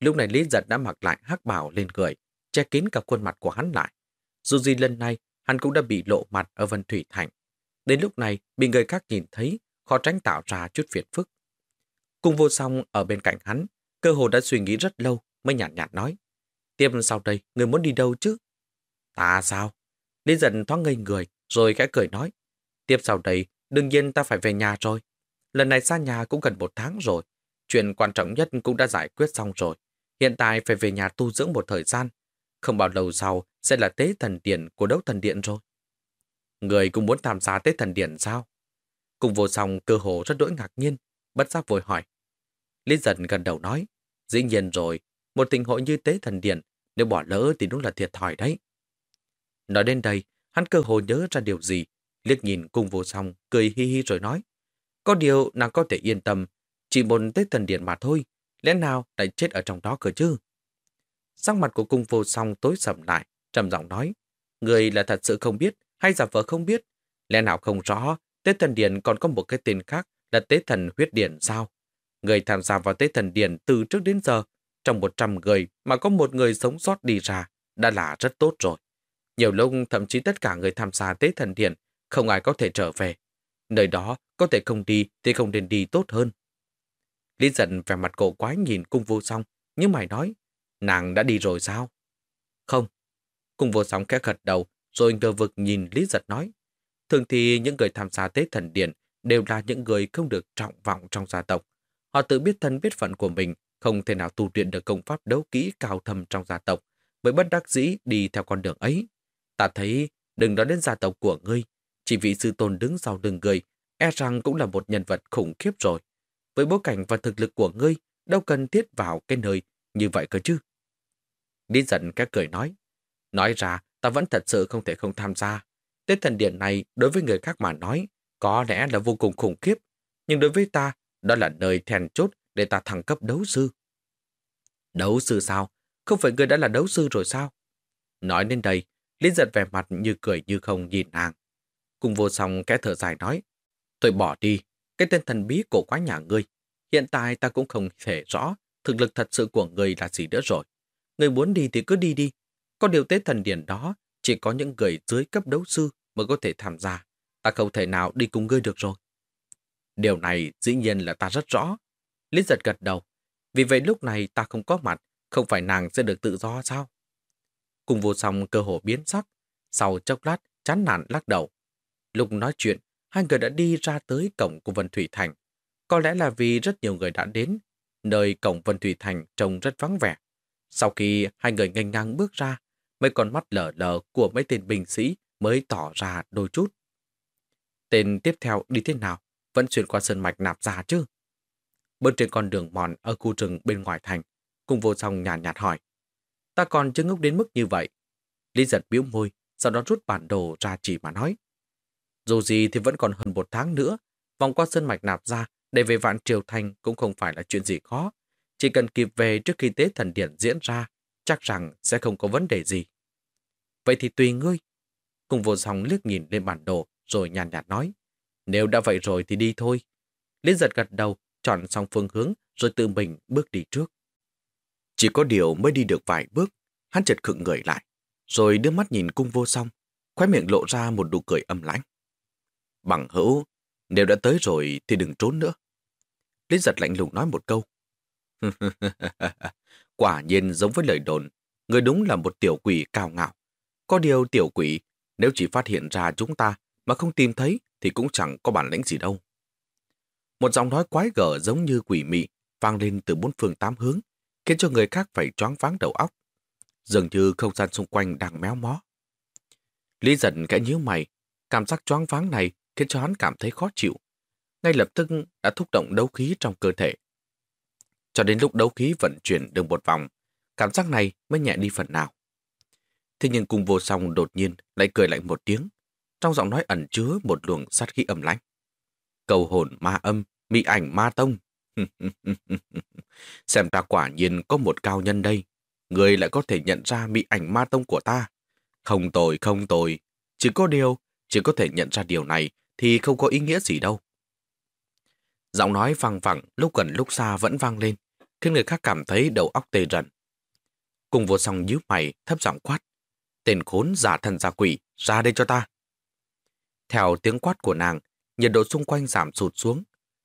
Lúc này Lý Giật đã mặc lại hắc bảo lên người, che kín cả khuôn mặt của hắn lại. Dù gì lần này, hắn cũng đã bị lộ mặt ở Vân Thủy Thành. Đến lúc này, bị người khác nhìn thấy, khó tránh tạo ra chút phiền phức. Cùng vô song ở bên cạnh hắn, cơ hồ đã suy nghĩ rất lâu mới nhạt nhạt nói. Tiếp sau đây, người muốn đi đâu chứ? Ta sao? Lý dần thoáng ngây người, rồi khẽ cười nói. Tiếp sau đây, đương nhiên ta phải về nhà rồi. Lần này xa nhà cũng gần một tháng rồi. Chuyện quan trọng nhất cũng đã giải quyết xong rồi. Hiện tại phải về nhà tu dưỡng một thời gian. Không bao lâu sau sẽ là tế thần điện của đấu thần điện rồi. Người cũng muốn tham gia tế thần điện sao? Cùng vô song cơ hồ rất đỗi ngạc nhiên, bất giác vội hỏi. Lý dần gần đầu nói, dĩ nhiên rồi, một tình hội như tế thần điện, nếu bỏ lỡ thì đúng là thiệt thòi đấy. Nói đến đây, hắn cơ hồ nhớ ra điều gì, liếc nhìn cung vô song, cười hi hi rồi nói. Có điều nàng có thể yên tâm, chỉ một tới thần điện mà thôi, lẽ nào lại chết ở trong đó cơ chứ? Sắc mặt của cung vô song tối sầm lại, trầm giọng nói, người là thật sự không biết hay giả vờ không biết, lẽ nào không rõ Tế thần điện còn có một cái tên khác là tế thần huyết điện sao? Người tham gia vào tế thần điện từ trước đến giờ, trong 100 người mà có một người sống sót đi ra, đã là rất tốt rồi. Nhiều lúc thậm chí tất cả người tham gia tế thần điện không ai có thể trở về. Nơi đó có thể không đi thì không nên đi tốt hơn. Lý giận vẻ mặt cổ quái nhìn cung vô song, nhưng mày nói, nàng đã đi rồi sao? Không. Cung vô song khẽ gật đầu, rồi ngờ vực nhìn Lý giật nói. Thường thì những người tham gia tế thần điện đều là những người không được trọng vọng trong gia tộc. Họ tự biết thân biết phận của mình, không thể nào tu luyện được công pháp đấu kỹ cao thâm trong gia tộc, mới bất đắc dĩ đi theo con đường ấy. Ta thấy, đừng nói đến gia tộc của ngươi, chỉ vị sư tôn đứng sau đường người, e rằng cũng là một nhân vật khủng khiếp rồi. Với bối cảnh và thực lực của ngươi, đâu cần thiết vào cái nơi như vậy cơ chứ. Đi giận các cười nói. Nói ra, ta vẫn thật sự không thể không tham gia. Tết thần điện này đối với người khác mà nói có lẽ là vô cùng khủng khiếp, nhưng đối với ta, đó là nơi thèn chốt để ta thăng cấp đấu sư. Đấu sư sao? Không phải người đã là đấu sư rồi sao? Nói đến đây, lý giật vẻ mặt như cười như không nhìn nàng. Cùng vô song kẽ thở dài nói, tôi bỏ đi, cái tên thần bí cổ quá nhà ngươi. Hiện tại ta cũng không thể rõ thực lực thật sự của người là gì nữa rồi. Người muốn đi thì cứ đi đi. Có điều tế thần điển đó chỉ có những người dưới cấp đấu sư mới có thể tham gia. Ta không thể nào đi cùng ngươi được rồi. Điều này dĩ nhiên là ta rất rõ. Lý giật gật đầu. Vì vậy lúc này ta không có mặt, không phải nàng sẽ được tự do sao? Cùng vô song cơ hồ biến sắc. Sau chốc lát, chán nản lắc đầu. Lúc nói chuyện, hai người đã đi ra tới cổng của Vân Thủy Thành. Có lẽ là vì rất nhiều người đã đến, nơi cổng Vân Thủy Thành trông rất vắng vẻ. Sau khi hai người nhanh ngang bước ra, mấy con mắt lờ lờ của mấy tên binh sĩ mới tỏ ra đôi chút. Tên tiếp theo đi thế nào? Vẫn xuyên qua sơn mạch nạp ra chứ? Bên trên con đường mòn ở khu rừng bên ngoài thành, cùng vô song nhàn nhạt, nhạt hỏi. Ta còn chưa ngốc đến mức như vậy. Lý giật biếu môi, sau đó rút bản đồ ra chỉ mà nói. Dù gì thì vẫn còn hơn một tháng nữa, vòng qua sơn mạch nạp ra để về vạn triều thành cũng không phải là chuyện gì khó. Chỉ cần kịp về trước khi tế thần điện diễn ra, chắc rằng sẽ không có vấn đề gì. Vậy thì tùy ngươi. Cùng vô song liếc nhìn lên bản đồ rồi nhàn nhạt nói. Nếu đã vậy rồi thì đi thôi. Lý giật gật đầu, chọn xong phương hướng rồi tự mình bước đi trước. Chỉ có điều mới đi được vài bước, hắn chợt khựng người lại, rồi đưa mắt nhìn cung vô song, khóe miệng lộ ra một nụ cười âm lãnh. Bằng hữu, nếu đã tới rồi thì đừng trốn nữa. Lý giật lạnh lùng nói một câu. Quả nhiên giống với lời đồn, người đúng là một tiểu quỷ cao ngạo. Có điều tiểu quỷ, nếu chỉ phát hiện ra chúng ta mà không tìm thấy thì cũng chẳng có bản lĩnh gì đâu. Một giọng nói quái gở giống như quỷ mị vang lên từ bốn phương tám hướng, khiến cho người khác phải choáng váng đầu óc. Dường như không gian xung quanh đang méo mó. Lý giật kẽ nhíu mày, cảm giác choáng váng này khiến cho hắn cảm thấy khó chịu. Ngay lập tức đã thúc động đấu khí trong cơ thể. Cho đến lúc đấu khí vận chuyển được một vòng, cảm giác này mới nhẹ đi phần nào. Thế nhưng cùng vô song đột nhiên lại cười lạnh một tiếng, trong giọng nói ẩn chứa một luồng sát khí âm lãnh. Cầu hồn ma âm, mị ảnh ma tông. Xem ta quả nhiên có một cao nhân đây. Người lại có thể nhận ra mị ảnh ma tông của ta. Không tồi, không tồi. Chỉ có điều, chỉ có thể nhận ra điều này thì không có ý nghĩa gì đâu. Giọng nói vang vẳng lúc gần lúc xa vẫn vang lên, khiến người khác cảm thấy đầu óc tê rần. Cùng vô song nhíu mày, thấp giọng quát. Tên khốn giả thần giả quỷ, ra đây cho ta. Theo tiếng quát của nàng, nhiệt độ xung quanh giảm sụt xuống.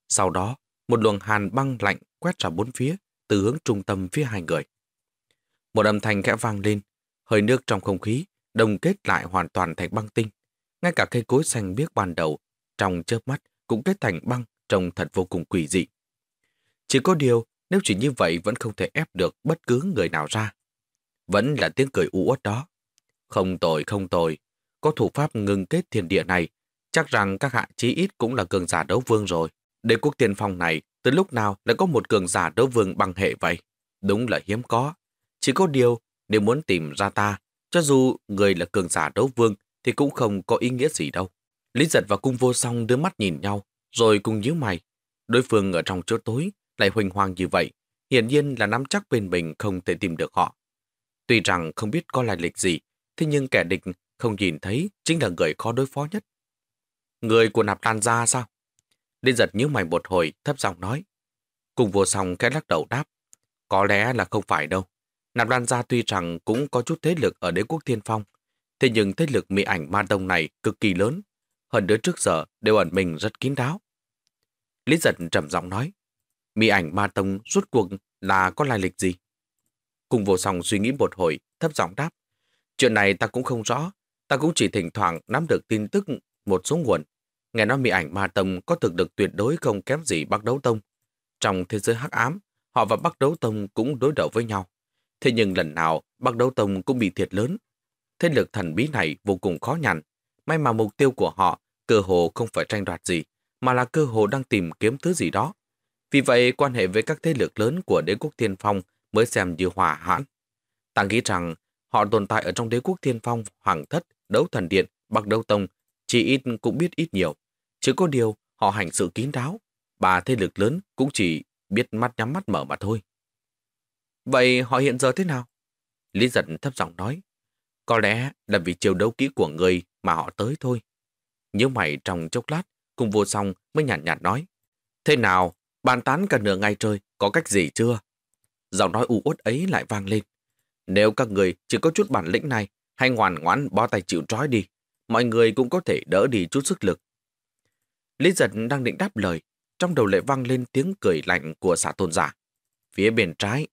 Sau đó, một luồng hàn băng lạnh quét ra bốn phía, từ hướng trung tâm phía hai người. Một âm thanh khẽ vang lên, hơi nước trong không khí đồng kết lại hoàn toàn thành băng tinh. Ngay cả cây cối xanh biếc ban đầu, trong chớp mắt cũng kết thành băng trông thật vô cùng quỷ dị. Chỉ có điều, nếu chỉ như vậy vẫn không thể ép được bất cứ người nào ra. Vẫn là tiếng cười u uất đó. Không tồi, không tồi. Có thủ pháp ngừng kết thiên địa này, chắc rằng các hạ chí ít cũng là cường giả đấu vương rồi. Đế quốc tiên phong này, từ lúc nào lại có một cường giả đấu vương bằng hệ vậy? Đúng là hiếm có. Chỉ có điều, nếu muốn tìm ra ta, cho dù người là cường giả đấu vương thì cũng không có ý nghĩa gì đâu. Lý giật và cung vô song đưa mắt nhìn nhau, rồi cùng nhíu mày. Đối phương ở trong chỗ tối lại huỳnh hoang như vậy, hiển nhiên là nắm chắc bên mình không thể tìm được họ. Tuy rằng không biết có lai lịch gì, thế nhưng kẻ địch không nhìn thấy chính là người khó đối phó nhất. Người của nạp lan ra sao? Lý giật nhíu mày một hồi, thấp giọng nói. Cùng vô song cái lắc đầu đáp. Có lẽ là không phải đâu. Nạp Lan Gia tuy rằng cũng có chút thế lực ở đế quốc thiên phong, thế nhưng thế lực mỹ ảnh ma đông này cực kỳ lớn, hơn đứa trước giờ đều ẩn mình rất kín đáo. Lý giật trầm giọng nói, mỹ ảnh ma tông rút cuộc là có lai lịch gì? Cùng vô song suy nghĩ một hồi, thấp giọng đáp, chuyện này ta cũng không rõ, ta cũng chỉ thỉnh thoảng nắm được tin tức một số nguồn. Nghe nói mỹ ảnh ma tông có thực lực tuyệt đối không kém gì Bắc Đấu Tông. Trong thế giới hắc ám, họ và Bắc Đấu Tông cũng đối đầu với nhau. Thế nhưng lần nào Bắc Đấu Tông cũng bị thiệt lớn. Thế lực thần bí này vô cùng khó nhằn. May mà mục tiêu của họ cơ hồ không phải tranh đoạt gì, mà là cơ hồ đang tìm kiếm thứ gì đó. Vì vậy, quan hệ với các thế lực lớn của đế quốc thiên phong mới xem như hòa hãn. Ta nghĩ rằng họ tồn tại ở trong đế quốc thiên phong, hoàng thất, đấu thần điện, bắc đấu tông, chỉ ít cũng biết ít nhiều. Chỉ có điều, họ hành sự kín đáo. Ba thế lực lớn cũng chỉ biết mắt nhắm mắt mở mà thôi. Vậy họ hiện giờ thế nào? Lý giật thấp giọng nói. Có lẽ là vì chiều đấu kỹ của người mà họ tới thôi. Nhớ mày trong chốc lát, cùng vô song mới nhàn nhạt, nhạt nói. Thế nào, bàn tán cả nửa ngày trời, có cách gì chưa? Giọng nói u uất ấy lại vang lên. Nếu các người chỉ có chút bản lĩnh này, hay ngoan ngoãn bó tay chịu trói đi, mọi người cũng có thể đỡ đi chút sức lực. Lý giật đang định đáp lời, trong đầu lại vang lên tiếng cười lạnh của xã tôn giả. Phía bên trái,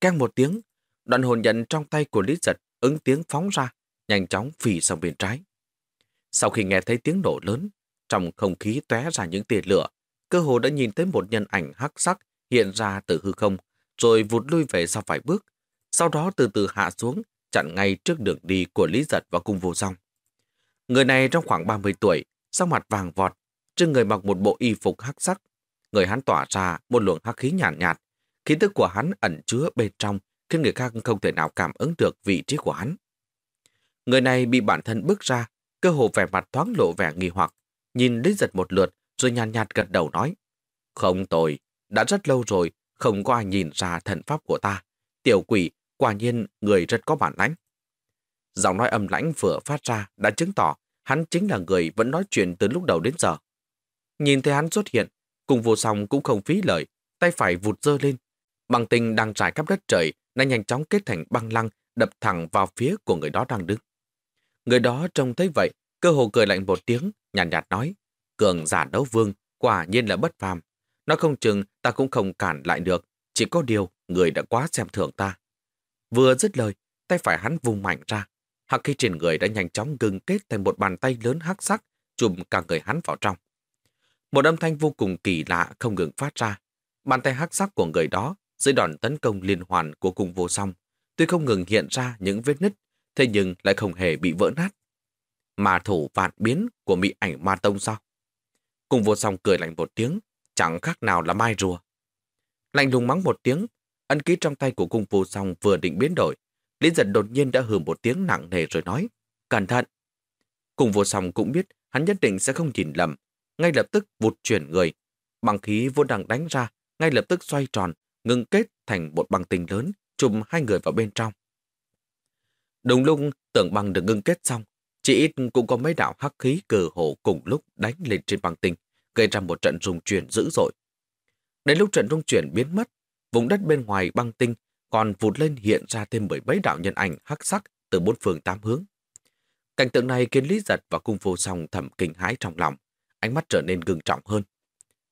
Keng một tiếng, đoạn hồn nhận trong tay của Lý Giật ứng tiếng phóng ra, nhanh chóng phì sang bên trái. Sau khi nghe thấy tiếng nổ lớn, trong không khí tóe ra những tia lửa, cơ hồ đã nhìn thấy một nhân ảnh hắc sắc hiện ra từ hư không, rồi vụt lui về sau vài bước, sau đó từ từ hạ xuống, chặn ngay trước đường đi của Lý Giật và cung vô song. Người này trong khoảng 30 tuổi, sắc mặt vàng vọt, trên người mặc một bộ y phục hắc sắc. Người hắn tỏa ra một luồng hắc khí nhàn nhạt, nhạt, Khí tức của hắn ẩn chứa bên trong khiến người khác không thể nào cảm ứng được vị trí của hắn. Người này bị bản thân bước ra, cơ hồ vẻ mặt thoáng lộ vẻ nghi hoặc, nhìn Lý Giật một lượt rồi nhàn nhạt, gật đầu nói. Không tồi, đã rất lâu rồi, không có ai nhìn ra thần pháp của ta. Tiểu quỷ, quả nhiên người rất có bản lãnh. Giọng nói âm lãnh vừa phát ra đã chứng tỏ hắn chính là người vẫn nói chuyện từ lúc đầu đến giờ. Nhìn thấy hắn xuất hiện, cùng vô song cũng không phí lời, tay phải vụt dơ lên, bằng tình đang trải khắp đất trời đã nhanh chóng kết thành băng lăng đập thẳng vào phía của người đó đang đứng. Người đó trông thấy vậy, cơ hồ cười lạnh một tiếng, nhàn nhạt, nhạt nói, cường giả đấu vương, quả nhiên là bất phàm. Nó không chừng ta cũng không cản lại được, chỉ có điều người đã quá xem thường ta. Vừa dứt lời, tay phải hắn vùng mạnh ra. Hắc khí trên người đã nhanh chóng gừng kết thành một bàn tay lớn hắc sắc, chùm cả người hắn vào trong. Một âm thanh vô cùng kỳ lạ không ngừng phát ra. Bàn tay hắc sắc của người đó dưới đòn tấn công liên hoàn của cung vô song, tuy không ngừng hiện ra những vết nứt, thế nhưng lại không hề bị vỡ nát. Mà thủ vạn biến của mỹ ảnh ma tông sao? Cung vô song cười lạnh một tiếng, chẳng khác nào là mai rùa. Lạnh lùng mắng một tiếng, ân ký trong tay của cung vô song vừa định biến đổi. Lý giật đột nhiên đã hừ một tiếng nặng nề rồi nói, cẩn thận. Cung vô song cũng biết hắn nhất định sẽ không nhìn lầm, ngay lập tức vụt chuyển người. Bằng khí vô đang đánh ra, ngay lập tức xoay tròn, ngưng kết thành một băng tinh lớn, chùm hai người vào bên trong. Đúng lúc tưởng băng được ngưng kết xong, chỉ ít cũng có mấy đạo hắc khí cờ hộ cùng lúc đánh lên trên băng tinh, gây ra một trận rung chuyển dữ dội. Đến lúc trận rung chuyển biến mất, vùng đất bên ngoài băng tinh còn vụt lên hiện ra thêm bởi mấy đạo nhân ảnh hắc sắc từ bốn phương tám hướng. Cảnh tượng này khiến Lý Giật và cung vô song thầm kinh hãi trong lòng, ánh mắt trở nên gừng trọng hơn.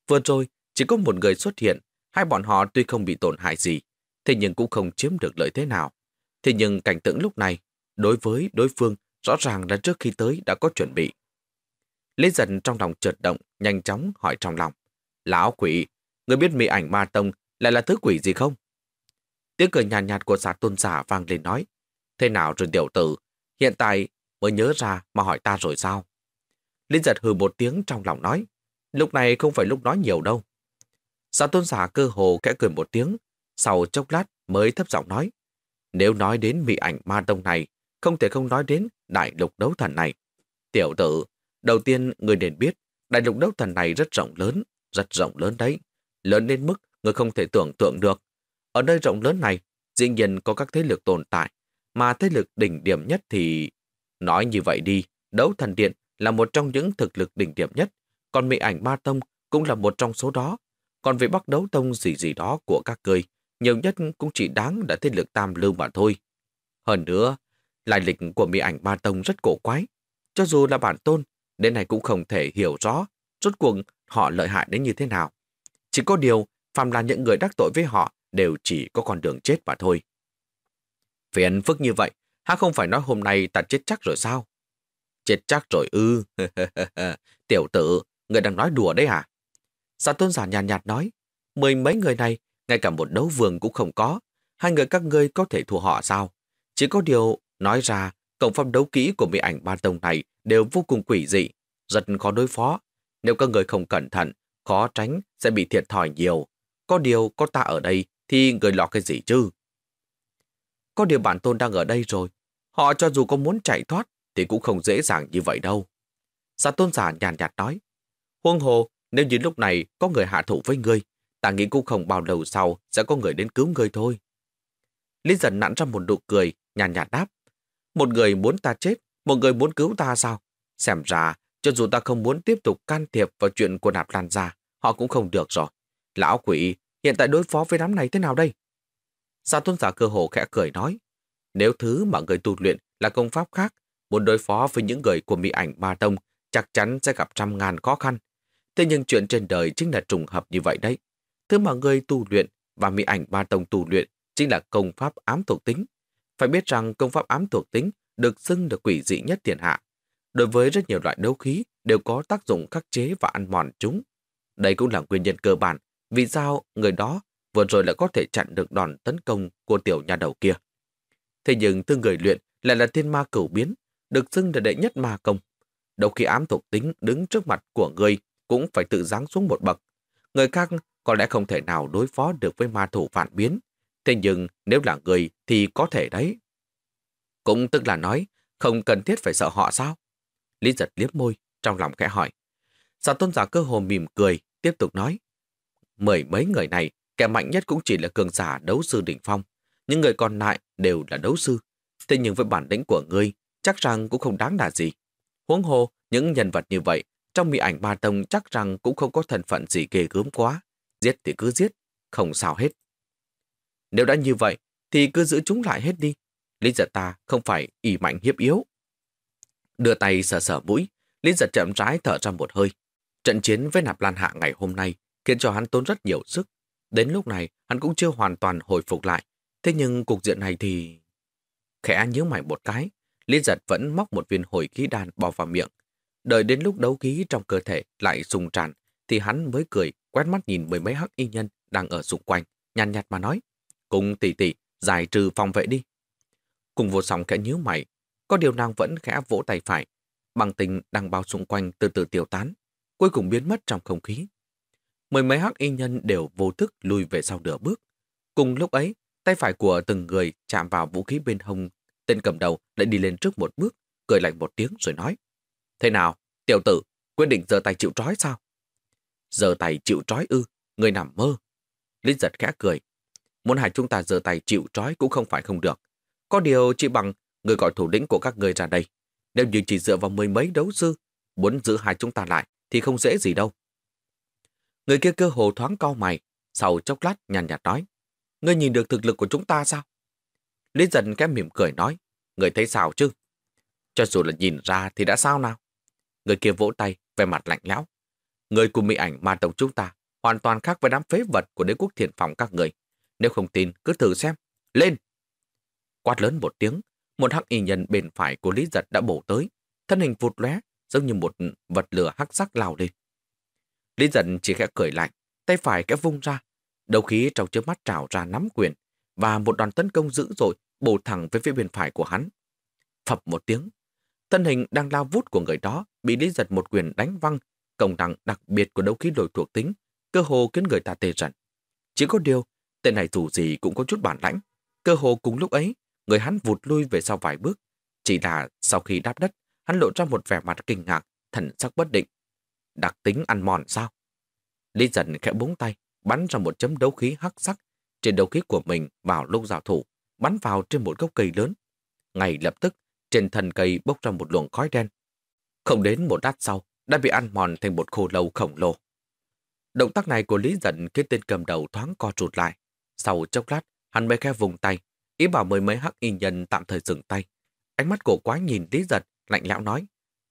Vừa rồi, chỉ có một người xuất hiện, hai bọn họ tuy không bị tổn hại gì, thế nhưng cũng không chiếm được lợi thế nào. Thế nhưng cảnh tượng lúc này, đối với đối phương, rõ ràng là trước khi tới đã có chuẩn bị. Lý dần trong lòng chợt động, nhanh chóng hỏi trong lòng. Lão quỷ, người biết mỹ ảnh ma tông lại là thứ quỷ gì không? Tiếng cười nhàn nhạt, nhạt của giả tôn giả vang lên nói. Thế nào rồi tiểu tử, hiện tại mới nhớ ra mà hỏi ta rồi sao? Lý giật hừ một tiếng trong lòng nói. Lúc này không phải lúc nói nhiều đâu. Giả tôn giả cơ hồ kẽ cười một tiếng, sau chốc lát mới thấp giọng nói. Nếu nói đến mỹ ảnh ma tông này, không thể không nói đến đại lục đấu thần này. Tiểu tử, đầu tiên người nên biết, đại lục đấu thần này rất rộng lớn, rất rộng lớn đấy. Lớn đến mức người không thể tưởng tượng được. Ở nơi rộng lớn này, dĩ nhiên có các thế lực tồn tại, mà thế lực đỉnh điểm nhất thì... Nói như vậy đi, đấu thần điện là một trong những thực lực đỉnh điểm nhất, còn mỹ ảnh ma tông cũng là một trong số đó. Còn về bắc đấu tông gì gì đó của các ngươi nhiều nhất cũng chỉ đáng đã thế lực tam lưu mà thôi. Hơn nữa, lại lịch của mỹ ảnh ma tông rất cổ quái. Cho dù là bản tôn, đến này cũng không thể hiểu rõ rốt cuộc họ lợi hại đến như thế nào. Chỉ có điều, phàm là những người đắc tội với họ đều chỉ có con đường chết mà thôi. Phiền phức như vậy, há không phải nói hôm nay ta chết chắc rồi sao? Chết chắc rồi ư. Tiểu tử, người đang nói đùa đấy à? Giả tôn giả nhàn nhạt, nhạt nói, mười mấy người này, ngay cả một đấu vương cũng không có. Hai người các ngươi có thể thua họ sao? Chỉ có điều, nói ra, cổng phong đấu kỹ của mỹ ảnh ba tông này đều vô cùng quỷ dị, rất khó đối phó. Nếu các người không cẩn thận, khó tránh sẽ bị thiệt thòi nhiều. Có điều có ta ở đây thì người lo cái gì chứ? Có điều bản tôn đang ở đây rồi. Họ cho dù có muốn chạy thoát thì cũng không dễ dàng như vậy đâu. Giả tôn giả nhàn nhạt nói. Huông hồ, nếu như lúc này có người hạ thủ với ngươi, ta nghĩ cũng không bao lâu sau sẽ có người đến cứu ngươi thôi. Lý dần nặn ra một nụ cười, nhàn nhạt đáp. Một người muốn ta chết, một người muốn cứu ta sao? Xem ra, cho dù ta không muốn tiếp tục can thiệp vào chuyện của nạp lan gia, họ cũng không được rồi. Lão quỷ, hiện tại đối phó với đám này thế nào đây? Sa tôn giả cơ hồ khẽ cười nói, nếu thứ mà người tu luyện là công pháp khác, muốn đối phó với những người của mỹ ảnh ba tông, chắc chắn sẽ gặp trăm ngàn khó khăn. Thế nhưng chuyện trên đời chính là trùng hợp như vậy đấy. Thứ mà người tu luyện và mỹ ảnh ba tông tu luyện chính là công pháp ám thuộc tính. Phải biết rằng công pháp ám thuộc tính được xưng là quỷ dị nhất thiên hạ. Đối với rất nhiều loại đấu khí đều có tác dụng khắc chế và ăn mòn chúng. Đây cũng là nguyên nhân cơ bản vì sao người đó vừa rồi lại có thể chặn được đòn tấn công của tiểu nhà đầu kia. Thế nhưng tư người luyện lại là thiên ma cửu biến, được xưng là đệ nhất ma công. Đầu khi ám thuộc tính đứng trước mặt của người cũng phải tự giáng xuống một bậc. Người khác có lẽ không thể nào đối phó được với ma thủ phản biến. Thế nhưng nếu là người thì có thể đấy. Cũng tức là nói, không cần thiết phải sợ họ sao? Lý giật liếm môi, trong lòng khẽ hỏi. Giả tôn giả cơ hồ mỉm cười, tiếp tục nói. Mười mấy người này, kẻ mạnh nhất cũng chỉ là cường giả đấu sư đỉnh phong. Những người còn lại đều là đấu sư. Thế nhưng với bản lĩnh của ngươi, chắc rằng cũng không đáng là gì. Huống hồ, những nhân vật như vậy, trong mỹ ảnh ba tông chắc rằng cũng không có thân phận gì ghê gớm quá. Giết thì cứ giết, không sao hết. Nếu đã như vậy, thì cứ giữ chúng lại hết đi. Lý giật ta không phải ỉ mạnh hiếp yếu. Đưa tay sờ sờ mũi, Lý giật chậm rãi thở ra một hơi. Trận chiến với nạp lan hạ ngày hôm nay khiến cho hắn tốn rất nhiều sức. Đến lúc này, hắn cũng chưa hoàn toàn hồi phục lại. Thế nhưng cục diện này thì... Khẽ nhớ mày một cái, Lý giật vẫn móc một viên hồi khí đan bỏ vào miệng. Đợi đến lúc đấu khí trong cơ thể lại sùng tràn, thì hắn mới cười, quét mắt nhìn mười mấy hắc y nhân đang ở xung quanh, nhàn nhạt mà nói. Cùng tỷ tỷ, giải trừ phòng vệ đi. Cùng vô song khẽ nhíu mày, có điều nàng vẫn khẽ vỗ tay phải. Bằng tình đang bao xung quanh từ từ tiêu tán, cuối cùng biến mất trong không khí. Mười mấy hắc y nhân đều vô thức lùi về sau nửa bước. Cùng lúc ấy, tay phải của từng người chạm vào vũ khí bên hông. Tên cầm đầu lại đi lên trước một bước, cười lạnh một tiếng rồi nói. Thế nào, tiểu tử, quyết định giơ tay chịu trói sao? Giơ tay chịu trói ư, người nằm mơ. lý giật khẽ cười. Muốn hại chúng ta giơ tay chịu trói cũng không phải không được. Có điều chỉ bằng người gọi thủ lĩnh của các người ra đây. Nếu như chỉ dựa vào mười mấy đấu sư, muốn giữ hai chúng ta lại thì không dễ gì đâu. Người kia cơ hồ thoáng cau mày, sau chốc lát nhàn nhạt nói. Ngươi nhìn được thực lực của chúng ta sao? Lý dần kém mỉm cười nói. Người thấy sao chứ? Cho dù là nhìn ra thì đã sao nào? Người kia vỗ tay, về mặt lạnh lẽo. Người của mỹ ảnh ma tộc chúng ta hoàn toàn khác với đám phế vật của đế quốc thiện phòng các người. Nếu không tin, cứ thử xem. Lên! Quát lớn một tiếng, một hắc y nhân bên phải của Lý Giật đã bổ tới, thân hình vụt lóe giống như một vật lửa hắc sắc lao lên. Lý Giật chỉ khẽ cười lạnh, tay phải kẽ vung ra, đầu khí trong chớp mắt trào ra nắm quyền, và một đòn tấn công dữ dội bổ thẳng với phía bên phải của hắn. Phập một tiếng, thân hình đang lao vút của người đó bị Lý Giật một quyền đánh văng, công năng đặc biệt của đấu khí đổi thuộc tính, cơ hồ khiến người ta tê rần. Chỉ có điều, tên này dù gì cũng có chút bản lãnh. Cơ hồ cùng lúc ấy, người hắn vụt lui về sau vài bước. Chỉ là sau khi đáp đất, hắn lộ ra một vẻ mặt kinh ngạc, thần sắc bất định. Đặc tính ăn mòn sao? Lý dần khẽ búng tay, bắn ra một chấm đấu khí hắc sắc trên đấu khí của mình vào lúc giao thủ, bắn vào trên một gốc cây lớn. Ngay lập tức, trên thân cây bốc ra một luồng khói đen. Không đến một đát sau, đã bị ăn mòn thành một khô lâu khổng lồ. Động tác này của Lý Dận khiến tên cầm đầu thoáng co trụt lại. Sau chốc lát, hắn mới khe vùng tay, ý bảo mười mấy hắc y nhân tạm thời dừng tay. Ánh mắt cổ quái nhìn Lý Dận, lạnh lẽo nói.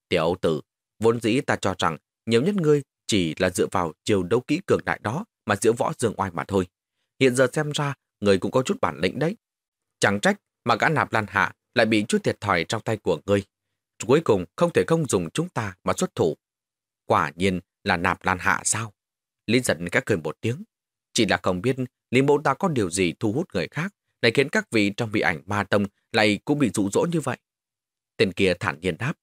Tiểu tử, vốn dĩ ta cho rằng nhiều nhất ngươi chỉ là dựa vào chiều đấu kỹ cường đại đó mà giữa võ dương oai mà thôi. Hiện giờ xem ra, người cũng có chút bản lĩnh đấy. Chẳng trách mà gã nạp lan hạ lại bị chút thiệt thòi trong tay của ngươi. Cuối cùng không thể không dùng chúng ta mà xuất thủ. Quả nhiên là nạp lan hạ sao? Lý giận các cười một tiếng. Chỉ là không biết Lý mẫu ta có điều gì thu hút người khác để khiến các vị trong vị ảnh ma tông lại cũng bị dụ dỗ như vậy. Tên kia thản nhiên đáp.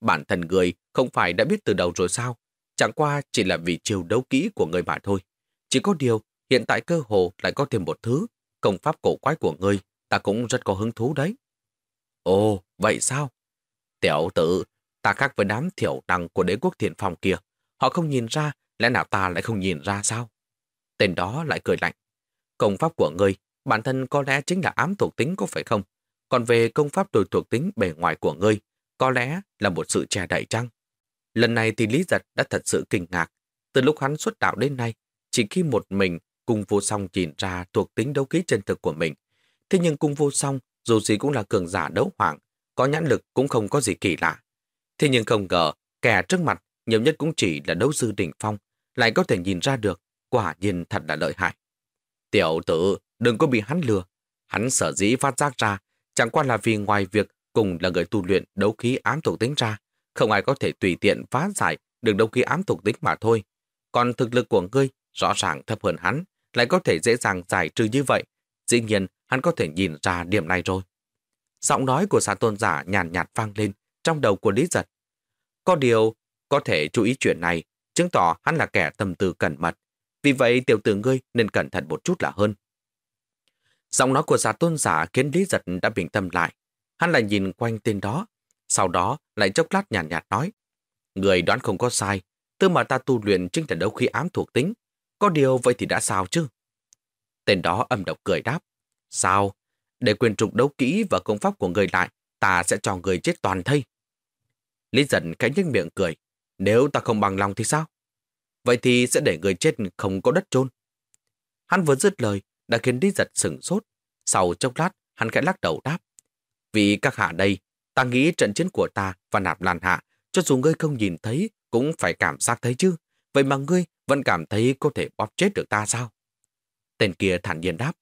Bản thân người không phải đã biết từ đầu rồi sao? Chẳng qua chỉ là vì chiều đấu kỹ của người mà thôi. Chỉ có điều, hiện tại cơ hồ lại có thêm một thứ. Công pháp cổ quái của người, ta cũng rất có hứng thú đấy. Ồ, vậy sao? Tiểu tử, ta khác với đám thiểu năng của đế quốc thiền phòng kia. Họ không nhìn ra, lẽ nào ta lại không nhìn ra sao? Tên đó lại cười lạnh. Công pháp của ngươi, bản thân có lẽ chính là ám thuộc tính có phải không? Còn về công pháp đổi thuộc tính bề ngoài của ngươi, có lẽ là một sự che đậy chăng? Lần này thì Lý Giật đã thật sự kinh ngạc. Từ lúc hắn xuất đạo đến nay, chỉ khi một mình cùng vô song nhìn ra thuộc tính đấu ký chân thực của mình. Thế nhưng cung vô song, dù gì cũng là cường giả đấu hoàng, có nhãn lực cũng không có gì kỳ lạ. Thế nhưng không ngờ, kẻ trước mặt nhiều nhất cũng chỉ là đấu sư đỉnh phong, lại có thể nhìn ra được, quả nhiên thật là lợi hại. Tiểu tử, đừng có bị hắn lừa. Hắn sở dĩ phát giác ra, chẳng qua là vì ngoài việc cùng là người tu luyện đấu khí ám thuộc tính ra, không ai có thể tùy tiện phá giải được đấu khí ám thuộc tính mà thôi. Còn thực lực của ngươi rõ ràng thấp hơn hắn, lại có thể dễ dàng giải trừ như vậy. Dĩ nhiên, hắn có thể nhìn ra điểm này rồi. Giọng nói của xã tôn giả nhàn nhạt vang lên trong đầu của Lý Giật. Có điều, có thể chú ý chuyện này, chứng tỏ hắn là kẻ tâm tư cẩn mật. Vì vậy tiểu tử ngươi nên cẩn thận một chút là hơn. Giọng nói của giả tôn giả khiến Lý Giật đã bình tâm lại. Hắn lại nhìn quanh tên đó, sau đó lại chốc lát nhàn nhạt, nhạt nói. Người đoán không có sai, tư mà ta tu luyện chính là đấu khí ám thuộc tính. Có điều vậy thì đã sao chứ? Tên đó âm độc cười đáp. Sao? Để quyền trục đấu kỹ và công pháp của người lại, ta sẽ cho người chết toàn thây. Lý giận khẽ nhếch miệng cười. Nếu ta không bằng lòng thì sao? Vậy thì sẽ để người chết không có đất chôn. Hắn vừa dứt lời, đã khiến Lý giật sửng sốt. Sau chốc lát, hắn khẽ lắc đầu đáp. Vì các hạ đây, ta nghĩ trận chiến của ta và nạp làn hạ, cho dù ngươi không nhìn thấy, cũng phải cảm giác thấy chứ. Vậy mà ngươi vẫn cảm thấy có thể bóp chết được ta sao? Tên kia thản nhiên đáp.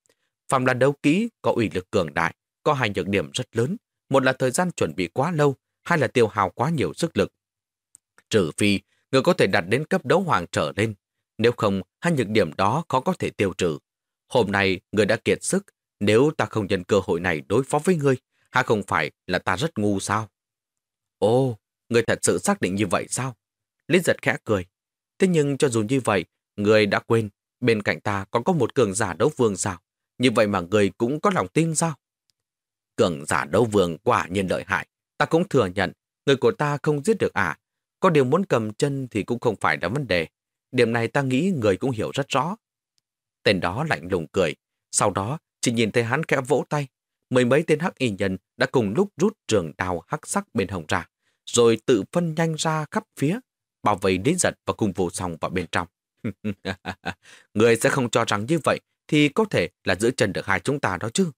Phạm là đấu kỹ, có ủy lực cường đại, có hai nhược điểm rất lớn. Một là thời gian chuẩn bị quá lâu, hai là tiêu hào quá nhiều sức lực. Trừ phi, người có thể đạt đến cấp đấu hoàng trở lên. Nếu không, hai nhược điểm đó khó có thể tiêu trừ. Hôm nay, người đã kiệt sức. Nếu ta không nhân cơ hội này đối phó với ngươi, hay không phải là ta rất ngu sao? Ồ, người thật sự xác định như vậy sao? Lý giật khẽ cười. Thế nhưng cho dù như vậy, người đã quên, bên cạnh ta còn có một cường giả đấu vương sao? Như vậy mà người cũng có lòng tin sao? Cường giả đấu vương quả nhiên lợi hại. Ta cũng thừa nhận, người của ta không giết được à. Có điều muốn cầm chân thì cũng không phải là vấn đề. Điểm này ta nghĩ người cũng hiểu rất rõ. Tên đó lạnh lùng cười. Sau đó, chỉ nhìn thấy hắn khẽ vỗ tay. Mười mấy tên hắc y nhân đã cùng lúc rút trường đào hắc sắc bên hồng ra, rồi tự phân nhanh ra khắp phía, bảo vệ đến giật và cùng vô song vào bên trong. Người sẽ không cho rằng như vậy thì có thể là giữ chân được hai chúng ta đó chứ.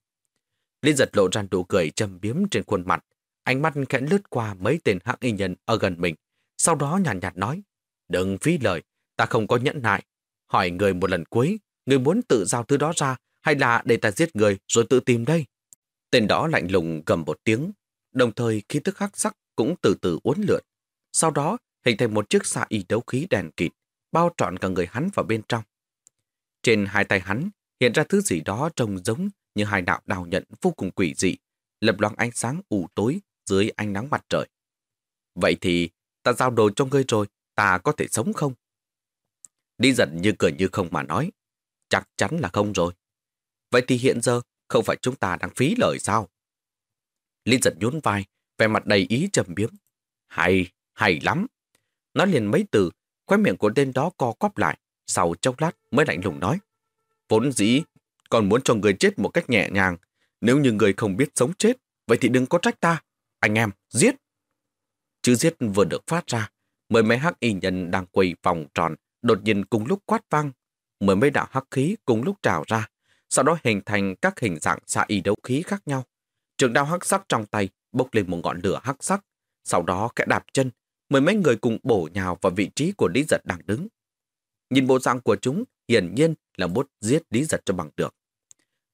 Lý giật lộ ra nụ cười châm biếm trên khuôn mặt, ánh mắt khẽ lướt qua mấy tên hạng y nhân ở gần mình, sau đó nhàn nhạt, nhạt nói, đừng phí lời, ta không có nhẫn nại. Hỏi người một lần cuối, người muốn tự giao thứ đó ra hay là để ta giết người rồi tự tìm đây? Tên đó lạnh lùng gầm một tiếng, đồng thời khí tức hắc sắc cũng từ từ uốn lượn. Sau đó hình thành một chiếc xạ y đấu khí đèn kịt, bao trọn cả người hắn vào bên trong. Trên hai tay hắn hiện ra thứ gì đó trông giống như hai đạo đào nhận vô cùng quỷ dị, lập loáng ánh sáng u tối dưới ánh nắng mặt trời. Vậy thì ta giao đồ cho ngươi rồi, ta có thể sống không? Đi giận như cười như không mà nói. Chắc chắn là không rồi. Vậy thì hiện giờ không phải chúng ta đang phí lời sao? Lý giật nhún vai, vẻ mặt đầy ý trầm biếm. Hay, hay lắm. Nói liền mấy từ, khóe miệng của tên đó co quắp lại, sau chốc lát mới lạnh lùng nói. Vốn dĩ, còn muốn cho người chết một cách nhẹ nhàng. Nếu như người không biết sống chết, vậy thì đừng có trách ta. Anh em, giết! Chữ giết vừa được phát ra, mười mấy hắc y nhân đang quay vòng tròn, đột nhiên cùng lúc quát vang. Mười mấy đạo hắc khí cùng lúc trào ra, sau đó hình thành các hình dạng xạ y đấu khí khác nhau. Trường đao hắc sắc trong tay bốc lên một ngọn lửa hắc sắc, sau đó kẽ đạp chân, mười mấy người cùng bổ nhào vào vị trí của Lý Giật đang đứng. Nhìn bộ dạng của chúng, hiển nhiên là muốn giết Lý Giật cho bằng được.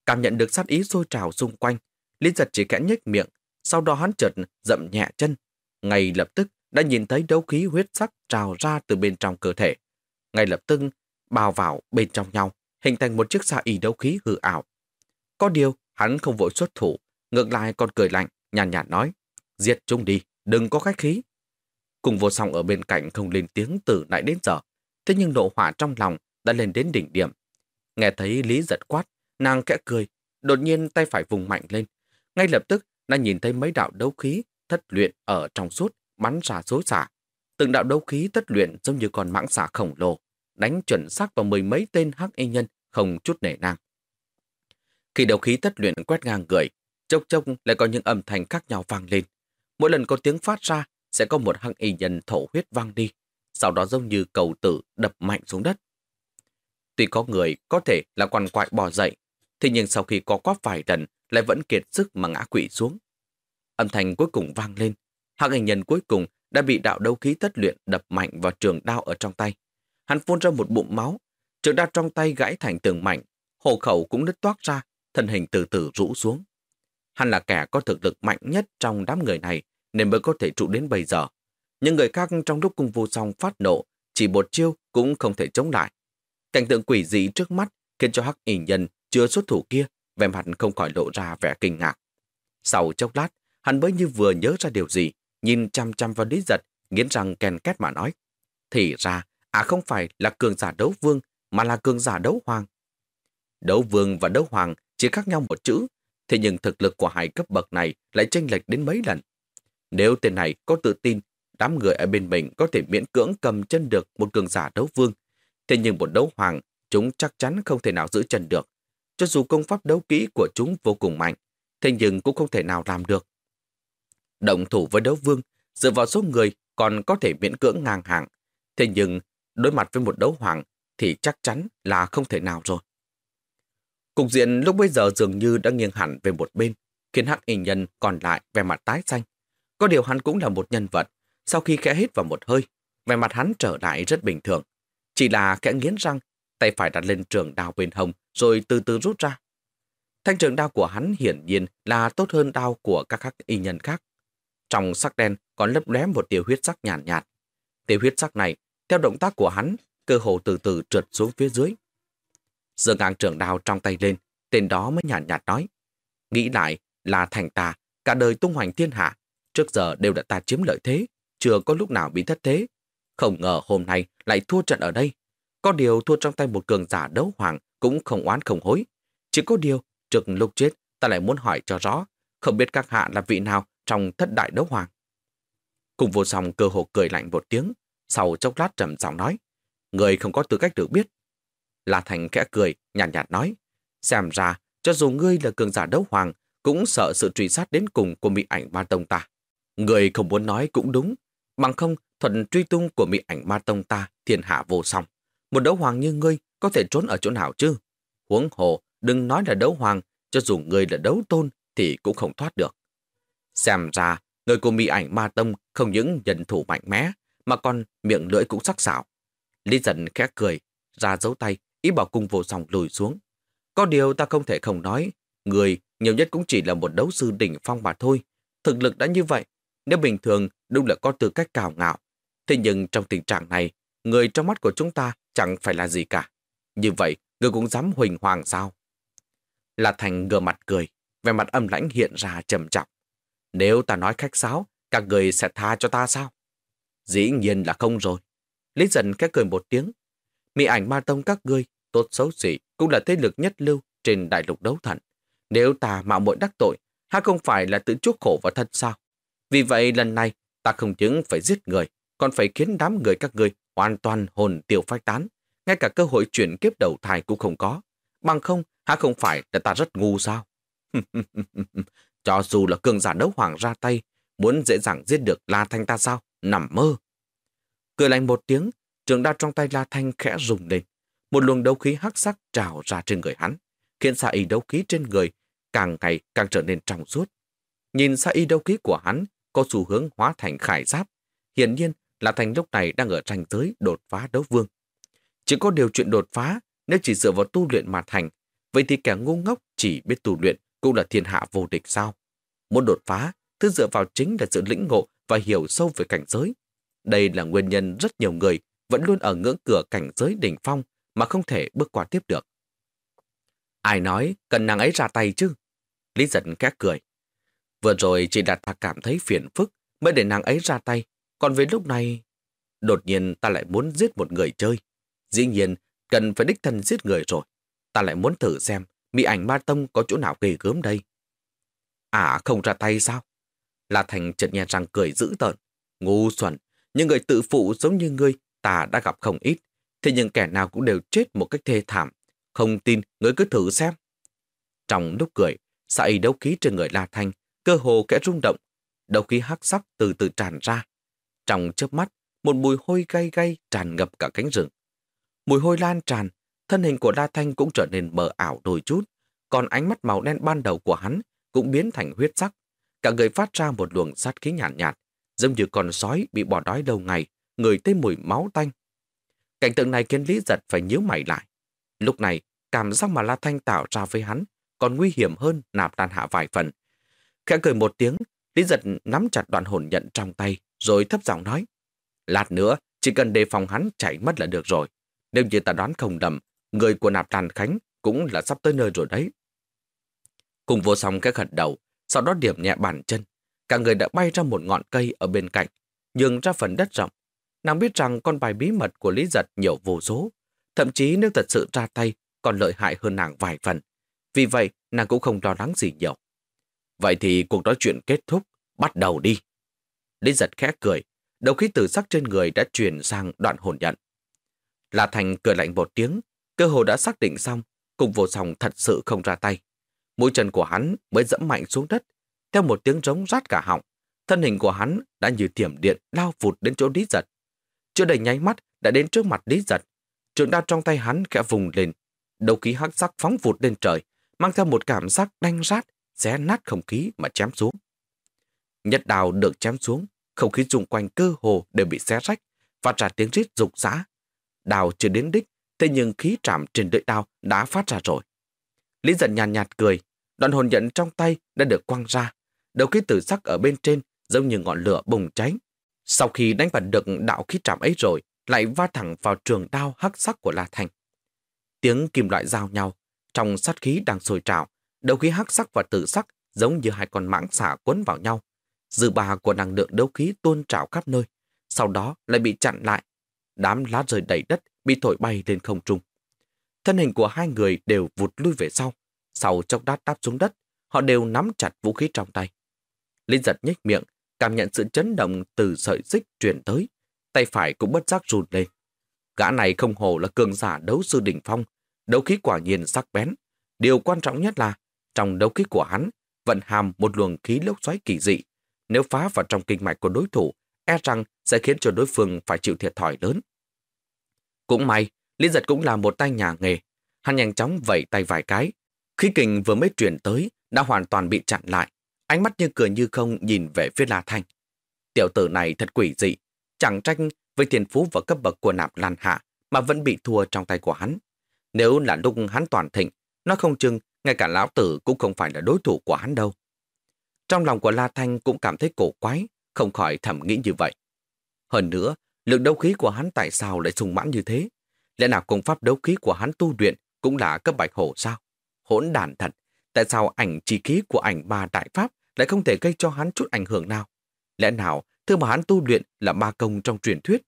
Cảm nhận được sát ý sôi trào xung quanh, Lý Giật chỉ kẽ nhếch miệng, sau đó hắn chợt dậm nhẹ chân. Ngay lập tức đã nhìn thấy đấu khí huyết sắc trào ra từ bên trong cơ thể. Ngay lập tức bao vào bên trong nhau, hình thành một chiếc xa y đấu khí hư ảo. Có điều, hắn không vội xuất thủ, ngược lại còn cười lạnh, nhàn nhạt, nhạt nói, giết chúng đi, đừng có khách khí. Cùng vô song ở bên cạnh không lên tiếng từ nãy đến giờ, thế nhưng nộ hỏa trong lòng đã lên đến đỉnh điểm. Nghe thấy Lý giật quát, nàng kẽ cười, đột nhiên tay phải vùng mạnh lên. Ngay lập tức, nàng nhìn thấy mấy đạo đấu khí thất luyện ở trong suốt bắn ra xối xả. Từng đạo đấu khí thất luyện giống như con mãng xả khổng lồ, đánh chuẩn xác vào mười mấy tên hắc y nhân không chút nể nang. Khi đấu khí thất luyện quét ngang người, chốc chốc lại có những âm thanh khác nhau vang lên. Mỗi lần có tiếng phát ra, sẽ có một hắc y nhân thổ huyết vang đi, sau đó giống như cầu tử đập mạnh xuống đất. Tuy có người có thể là quằn quại bò dậy, thế nhưng sau khi có quá vài lần lại vẫn kiệt sức mà ngã quỵ xuống. Âm thanh cuối cùng vang lên, hạng hình nhân cuối cùng đã bị đạo đấu khí thất luyện đập mạnh vào trường đao ở trong tay. Hắn phun ra một bụng máu, trường đao trong tay gãy thành tường mạnh, hồ khẩu cũng nứt toát ra, thân hình từ từ rũ xuống. Hắn là kẻ có thực lực mạnh nhất trong đám người này nên mới có thể trụ đến bây giờ. Nhưng người khác trong lúc cung vô song phát nộ, chỉ một chiêu cũng không thể chống lại. Cảnh tượng quỷ dị trước mắt khiến cho hắc y nhân chưa xuất thủ kia, vẻ mặt không khỏi lộ ra vẻ kinh ngạc. Sau chốc lát, hắn mới như vừa nhớ ra điều gì, nhìn chăm chăm vào lý giật, nghiến răng kèn két mà nói. Thì ra, à không phải là cường giả đấu vương, mà là cường giả đấu hoàng. Đấu vương và đấu hoàng chỉ khác nhau một chữ, thế nhưng thực lực của hai cấp bậc này lại chênh lệch đến mấy lần. Nếu tên này có tự tin, đám người ở bên mình có thể miễn cưỡng cầm chân được một cường giả đấu vương, thế nhưng một đấu hoàng, chúng chắc chắn không thể nào giữ chân được. Cho dù công pháp đấu kỹ của chúng vô cùng mạnh, thế nhưng cũng không thể nào làm được. Động thủ với đấu vương, dựa vào số người còn có thể miễn cưỡng ngang hàng, thế nhưng đối mặt với một đấu hoàng thì chắc chắn là không thể nào rồi. Cục diện lúc bây giờ dường như đã nghiêng hẳn về một bên, khiến hắc y nhân còn lại về mặt tái xanh. Có điều hắn cũng là một nhân vật, sau khi khẽ hít vào một hơi, về mặt hắn trở lại rất bình thường. Chỉ là kẽ nghiến răng, tay phải đặt lên trường đao bên hông, rồi từ từ rút ra. Thanh trường đao của hắn hiển nhiên là tốt hơn đao của các khắc y nhân khác. Trong sắc đen còn lấp lém một tia huyết sắc nhàn nhạt, nhạt. Tia huyết sắc này, theo động tác của hắn, cơ hồ từ từ trượt xuống phía dưới. Giờ ngang trường đao trong tay lên, tên đó mới nhàn nhạt, nhạt nói. Nghĩ lại là thành ta, cả đời tung hoành thiên hạ, trước giờ đều đã ta chiếm lợi thế, chưa có lúc nào bị thất thế. Không ngờ hôm nay lại thua trận ở đây. Có điều thua trong tay một cường giả đấu hoàng cũng không oán không hối. Chỉ có điều, trước lúc chết, ta lại muốn hỏi cho rõ, không biết các hạ là vị nào trong thất đại đấu hoàng. Cùng vô song cơ hồ cười lạnh một tiếng, sau chốc lát trầm giọng nói, người không có tư cách được biết. La Thành khẽ cười, nhàn nhạt, nhạt nói, xem ra, cho dù ngươi là cường giả đấu hoàng, cũng sợ sự truy sát đến cùng của mỹ ảnh ma tông ta. Người không muốn nói cũng đúng, bằng không thuận truy tung của mỹ ảnh ma tông ta thiên hạ vô song. Một đấu hoàng như ngươi có thể trốn ở chỗ nào chứ? Huống hồ, đừng nói là đấu hoàng, cho dù ngươi là đấu tôn thì cũng không thoát được. Xem ra, người của mỹ ảnh ma tông không những nhận thủ mạnh mẽ, mà còn miệng lưỡi cũng sắc sảo. Lý dần khẽ cười, ra dấu tay, ý bảo cung vô song lùi xuống. Có điều ta không thể không nói, người nhiều nhất cũng chỉ là một đấu sư đỉnh phong mà thôi. Thực lực đã như vậy, nếu bình thường đúng là có tư cách cào ngạo. Thế nhưng trong tình trạng này, người trong mắt của chúng ta chẳng phải là gì cả. Như vậy, người cũng dám huỳnh hoàng sao? là Thành ngửa mặt cười, vẻ mặt âm lãnh hiện ra trầm trọng. Nếu ta nói khách sáo, các người sẽ tha cho ta sao? Dĩ nhiên là không rồi. Lý dần cái cười một tiếng. Mỹ ảnh ma tông các ngươi, tốt xấu gì, cũng là thế lực nhất lưu trên đại lục đấu thần. Nếu ta mạo muội đắc tội, ha không phải là tự chuốc khổ vào thân sao? Vì vậy lần này, ta không chứng phải giết người, còn phải khiến đám người các ngươi hoàn toàn hồn tiêu phách tán. Ngay cả cơ hội chuyển kiếp đầu thai cũng không có. Bằng không, hả không phải là ta rất ngu sao? Cho dù là cường giả đấu hoàng ra tay, muốn dễ dàng giết được La Thanh ta sao? Nằm mơ. Cười lạnh một tiếng, trường đao trong tay La Thanh khẽ rùng lên. Một luồng đấu khí hắc sắc trào ra trên người hắn, khiến xa y đấu khí trên người càng ngày càng trở nên trong suốt. Nhìn xa y đấu khí của hắn có xu hướng hóa thành khải giáp. Hiển nhiên là thành lúc này đang ở ranh giới đột phá đấu vương. Chỉ có điều chuyện đột phá nếu chỉ dựa vào tu luyện mà thành, vậy thì kẻ ngu ngốc chỉ biết tu luyện cũng là thiên hạ vô địch sao? Muốn đột phá, thứ dựa vào chính là sự lĩnh ngộ và hiểu sâu về cảnh giới. Đây là nguyên nhân rất nhiều người vẫn luôn ở ngưỡng cửa cảnh giới đỉnh phong mà không thể bước qua tiếp được. Ai nói cần nàng ấy ra tay chứ? Lý giật khét cười. Vừa rồi chỉ đạt ta cảm thấy phiền phức mới để nàng ấy ra tay. Còn với lúc này, đột nhiên ta lại muốn giết một người chơi. Dĩ nhiên, cần phải đích thân giết người rồi. Ta lại muốn thử xem mỹ ảnh ma tông có chỗ nào ghê gớm đây. À, không ra tay sao? La Thành chợt nghe răng cười dữ tợn. Ngu xuẩn, những người tự phụ giống như ngươi ta đã gặp không ít. Thế nhưng kẻ nào cũng đều chết một cách thê thảm. Không tin, ngươi cứ thử xem. Trong lúc cười, sợi đấu khí trên người La Thanh cơ hồ kẽ rung động. đầu khí hắc sắc từ từ tràn ra. Trong chớp mắt, một mùi hôi gay gay tràn ngập cả cánh rừng. Mùi hôi lan tràn, thân hình của La Thanh cũng trở nên mờ ảo đôi chút, còn ánh mắt màu đen ban đầu của hắn cũng biến thành huyết sắc. Cả người phát ra một luồng sát khí nhàn nhạt, nhạt, giống như con sói bị bỏ đói lâu ngày, người tê mùi máu tanh. Cảnh tượng này khiến Lý Giật phải nhíu mày lại. Lúc này, cảm giác mà La Thanh tạo ra với hắn còn nguy hiểm hơn nạp đàn hạ vài phần. Khẽ cười một tiếng, Lý Giật nắm chặt đoạn hồn nhận trong tay, rồi thấp giọng nói. Lát nữa, chỉ cần đề phòng hắn chạy mất là được rồi. Nếu như ta đoán không đầm, người của nạp đàn khánh cũng là sắp tới nơi rồi đấy. Cùng vô song cái gật đầu, sau đó điểm nhẹ bàn chân. Cả người đã bay ra một ngọn cây ở bên cạnh, nhường ra phần đất rộng. Nàng biết rằng con bài bí mật của Lý Giật nhiều vô số. Thậm chí nếu thật sự ra tay, còn lợi hại hơn nàng vài phần. Vì vậy, nàng cũng không lo lắng gì nhiều. Vậy thì cuộc nói chuyện kết thúc, bắt đầu đi. Lý Giật khẽ cười, đầu khí tử sắc trên người đã chuyển sang đoạn hồn nhận. La Thành cười lạnh một tiếng, cơ hồ đã xác định xong, cùng vô sòng thật sự không ra tay. Mũi chân của hắn mới dẫm mạnh xuống đất, theo một tiếng rống rát cả họng. Thân hình của hắn đã như tiềm điện lao vụt đến chỗ Lý Giật. Chưa đầy nháy mắt đã đến trước mặt Lý Giật. Trường đao trong tay hắn khẽ vùng lên. Đầu khí hắc sắc phóng vụt lên trời, mang theo một cảm giác đanh rát, xé nát không khí mà chém xuống. Nhất đào được chém xuống, không khí xung quanh cơ hồ đều bị xé rách, và trả tiếng rít rục rã. Đào chưa đến đích, thế nhưng khí trạm trên lưỡi đao đã phát ra rồi. Lý giận nhàn nhạt, nhạt cười, đoạn hồn nhận trong tay đã được quăng ra. Đầu khí tử sắc ở bên trên giống như ngọn lửa bùng cháy. Sau khi đánh bật được đạo khí trạm ấy rồi, lại va thẳng vào trường đao hắc sắc của La Thành. Tiếng kim loại giao nhau, trong sát khí đang sôi trào, đấu khí hắc sắc và tử sắc giống như hai con mãng xả quấn vào nhau. Dư bà của năng lượng đấu khí tuôn trào khắp nơi, sau đó lại bị chặn lại. Đám lá rơi đầy đất bị thổi bay lên không trung. Thân hình của hai người đều vụt lui về sau. Sau chốc đát đáp xuống đất, họ đều nắm chặt vũ khí trong tay. Linh giật nhếch miệng, cảm nhận sự chấn động từ sợi xích truyền tới. Tay phải cũng bất giác rụt lên. Gã này không hồ là cường giả đấu sư đỉnh phong, đấu khí quả nhiên sắc bén. Điều quan trọng nhất là, trong đấu khí của hắn, vận hàm một luồng khí lốc xoáy kỳ dị. Nếu phá vào trong kinh mạch của đối thủ, e rằng sẽ khiến cho đối phương phải chịu thiệt thòi lớn. Cũng may Lý giật cũng là một tay nhà nghề. Hắn nhanh chóng vẩy tay vài cái. Khí kình vừa mới chuyển tới, đã hoàn toàn bị chặn lại. Ánh mắt như cười như không nhìn về phía La Thanh. Tiểu tử này thật quỷ dị. Chẳng tranh với tiền phú và cấp bậc của nạp lan hạ mà vẫn bị thua trong tay của hắn. Nếu là lúc hắn toàn thịnh, nó không chừng ngay cả lão tử cũng không phải là đối thủ của hắn đâu. Trong lòng của La Thanh cũng cảm thấy cổ quái, không khỏi thầm nghĩ như vậy. Hơn nữa, lượng đấu khí của hắn tại sao lại sung mãn như thế? Lẽ nào công pháp đấu khí của hắn tu luyện cũng là cấp bạch hổ sao? Hỗn đàn thật, tại sao ảnh chi khí của ảnh ba đại pháp lại không thể gây cho hắn chút ảnh hưởng nào? Lẽ nào thứ mà hắn tu luyện là ma công trong truyền thuyết?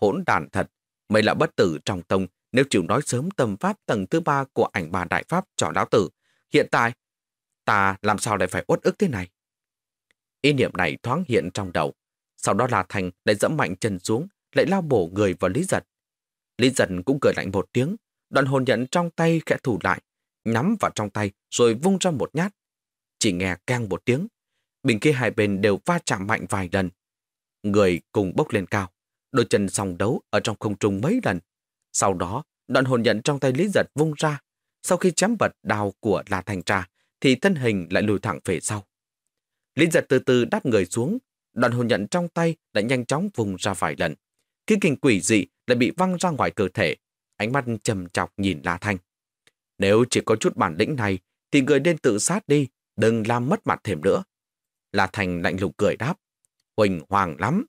Hỗn đàn thật, mày là bất tử trong tông nếu chịu nói sớm tâm pháp tầng thứ ba của ảnh bà đại pháp cho lão tử. Hiện tại, ta làm sao lại phải uất ức thế này? Ý niệm này thoáng hiện trong đầu. Sau đó là Thành lại dẫm mạnh chân xuống, lại lao bổ người vào Lý Giật. Lý Giật cũng cười lạnh một tiếng, đoạn hồn nhận trong tay khẽ thủ lại, nhắm vào trong tay rồi vung ra một nhát. Chỉ nghe keng một tiếng, bình kia hai bên đều va chạm mạnh vài lần. Người cùng bốc lên cao, đôi chân song đấu ở trong không trung mấy lần. Sau đó, đoạn hồn nhận trong tay Lý Giật vung ra. Sau khi chém vật đào của La Thành Trà, thì thân hình lại lùi thẳng về sau. Lý Giật từ từ đáp người xuống, đoạn hồn nhận trong tay đã nhanh chóng vùng ra vài lần. Cái kinh quỷ dị lại bị văng ra ngoài cơ thể, ánh mắt trầm chọc nhìn La Thanh. Nếu chỉ có chút bản lĩnh này, thì người nên tự sát đi, đừng làm mất mặt thêm nữa. La Thanh lạnh lùng cười đáp. Huỳnh hoàng lắm.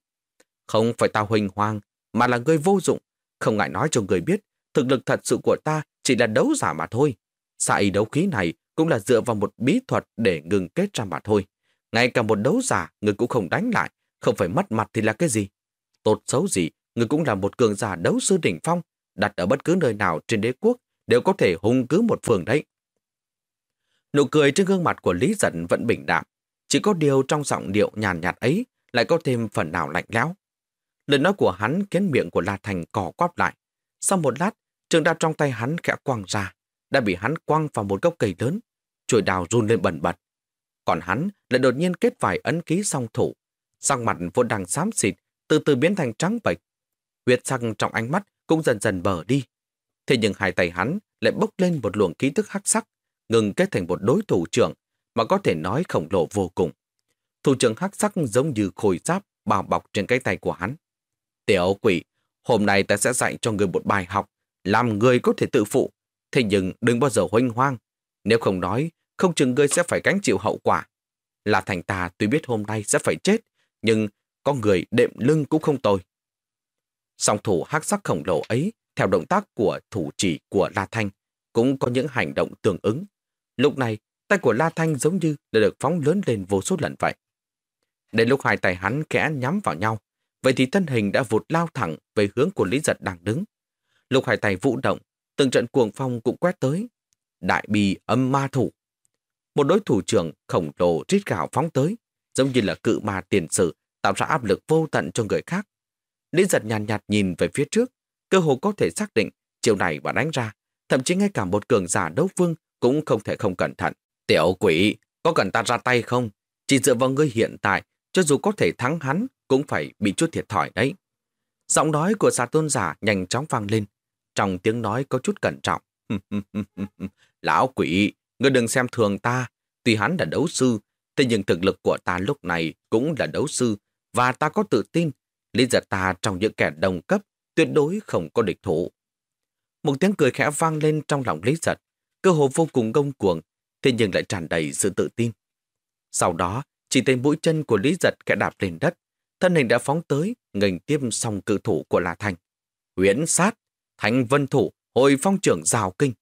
Không phải ta huỳnh hoàng, mà là người vô dụng. Không ngại nói cho người biết, thực lực thật sự của ta chỉ là đấu giả mà thôi. Xạ đấu khí này cũng là dựa vào một bí thuật để ngừng kết ra mà thôi. Ngay cả một đấu giả, người cũng không đánh lại, không phải mất mặt thì là cái gì? Tốt xấu gì, người cũng là một cường giả đấu sư đỉnh phong, đặt ở bất cứ nơi nào trên đế quốc đều có thể hung cứ một phường đấy. Nụ cười trên gương mặt của Lý Giận vẫn bình đạm, chỉ có điều trong giọng điệu nhàn nhạt ấy lại có thêm phần nào lạnh lẽo. Lời nói của hắn khiến miệng của La Thành cỏ quắp lại. Sau một lát, trường đao trong tay hắn khẽ quăng ra, đã bị hắn quăng vào một gốc cây lớn. Chuỗi đào run lên bẩn bật. Còn hắn lại đột nhiên kết vài ấn ký song thủ. Sang mặt vốn đang xám xịt, từ từ biến thành trắng bệch. Huyệt sắc trong ánh mắt cũng dần dần bờ đi. Thế nhưng hai tay hắn lại bốc lên một luồng ký tức hắc sắc, ngừng kết thành một đối thủ trưởng mà có thể nói khổng lồ vô cùng. Thủ trưởng hắc sắc giống như khôi giáp bao bọc trên cái tay của hắn. Tiểu quỷ, hôm nay ta sẽ dạy cho người một bài học, làm người có thể tự phụ. Thế nhưng đừng bao giờ hoanh hoang. Nếu không nói, không chừng ngươi sẽ phải gánh chịu hậu quả. Là thành ta tuy biết hôm nay sẽ phải chết, nhưng có người đệm lưng cũng không tồi. Song thủ hắc sắc khổng lồ ấy, theo động tác của thủ chỉ của La Thanh, cũng có những hành động tương ứng. Lúc này, tay của La Thanh giống như đã được phóng lớn lên vô số lần vậy. Đến lúc hai tay hắn kẽ nhắm vào nhau, vậy thì thân hình đã vụt lao thẳng về hướng của Lý Giật đang đứng. lục hải tài vũ động, từng trận cuồng phong cũng quét tới. Đại bì âm ma thủ. Một đối thủ trưởng khổng lồ rít gạo phóng tới, giống như là cự ma tiền sử tạo ra áp lực vô tận cho người khác. Lý giật nhàn nhạt, nhạt nhìn về phía trước, cơ hồ có thể xác định chiều này và đánh ra, thậm chí ngay cả một cường giả đấu vương cũng không thể không cẩn thận. Tiểu quỷ, có cần ta ra tay không? Chỉ dựa vào ngươi hiện tại, cho dù có thể thắng hắn, cũng phải bị chút thiệt thòi đấy. Giọng nói của xà tôn giả nhanh chóng vang lên, trong tiếng nói có chút cẩn trọng. Lão quỷ, ngươi đừng xem thường ta, tuy hắn là đấu sư, thế nhưng thực lực của ta lúc này cũng là đấu sư, và ta có tự tin, lý giật ta trong những kẻ đồng cấp tuyệt đối không có địch thủ. Một tiếng cười khẽ vang lên trong lòng lý giật, cơ hồ vô cùng ngông cuồng, thế nhưng lại tràn đầy sự tự tin. Sau đó, chỉ thấy mũi chân của lý giật kẻ đạp lên đất, thân hình đã phóng tới, ngành tiếp song cự thủ của La Thành. Huyễn sát, thành vân thủ, hồi phong trưởng rào kinh.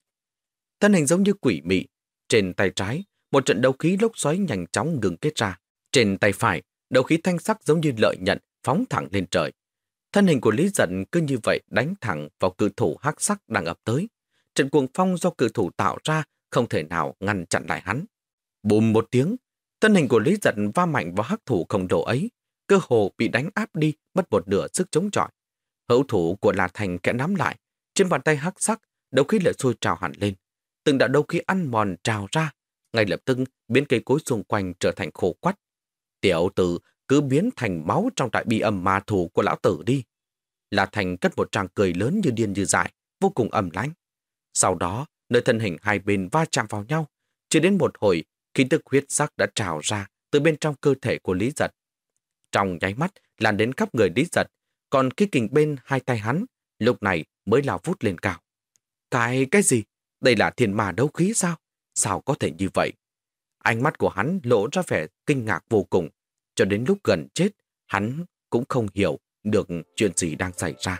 Thân hình giống như quỷ mị, trên tay trái, một trận đấu khí lốc xoáy nhanh chóng ngừng kết ra. Trên tay phải, đấu khí thanh sắc giống như lợi nhận, phóng thẳng lên trời. Thân hình của Lý Giận cứ như vậy đánh thẳng vào cự thủ hắc sắc đang ập tới. Trận cuồng phong do cự thủ tạo ra không thể nào ngăn chặn lại hắn. Bùm một tiếng, thân hình của Lý Giận va mạnh vào hắc thủ không độ ấy, cơ hồ bị đánh áp đi mất một nửa sức chống chọi. Hữu thủ của La Thành kẽ nắm lại, trên bàn tay hắc sắc, đầu khí lại sôi trào hẳn lên. Từng đạo đầu khí ăn mòn trào ra, ngay lập tức biến cây cối xung quanh trở thành khô quắt. Tiểu tử cứ biến thành máu trong đại bi âm ma thủ của lão tử đi. La Thành cất một tràng cười lớn như điên như dại, vô cùng ẩm lãnh. Sau đó, nơi thân hình hai bên va chạm vào nhau, chỉ đến một hồi, khí tức huyết sắc đã trào ra từ bên trong cơ thể của Lý Giật. Trong nháy mắt lan đến khắp người Lý Giật, còn cái kình bên hai tay hắn, lúc này mới lao vút lên cao. Cái cái gì? Đây là thiên mà đấu khí sao? Sao có thể như vậy? Ánh mắt của hắn lộ ra vẻ kinh ngạc vô cùng. Cho đến lúc gần chết, hắn cũng không hiểu được chuyện gì đang xảy ra.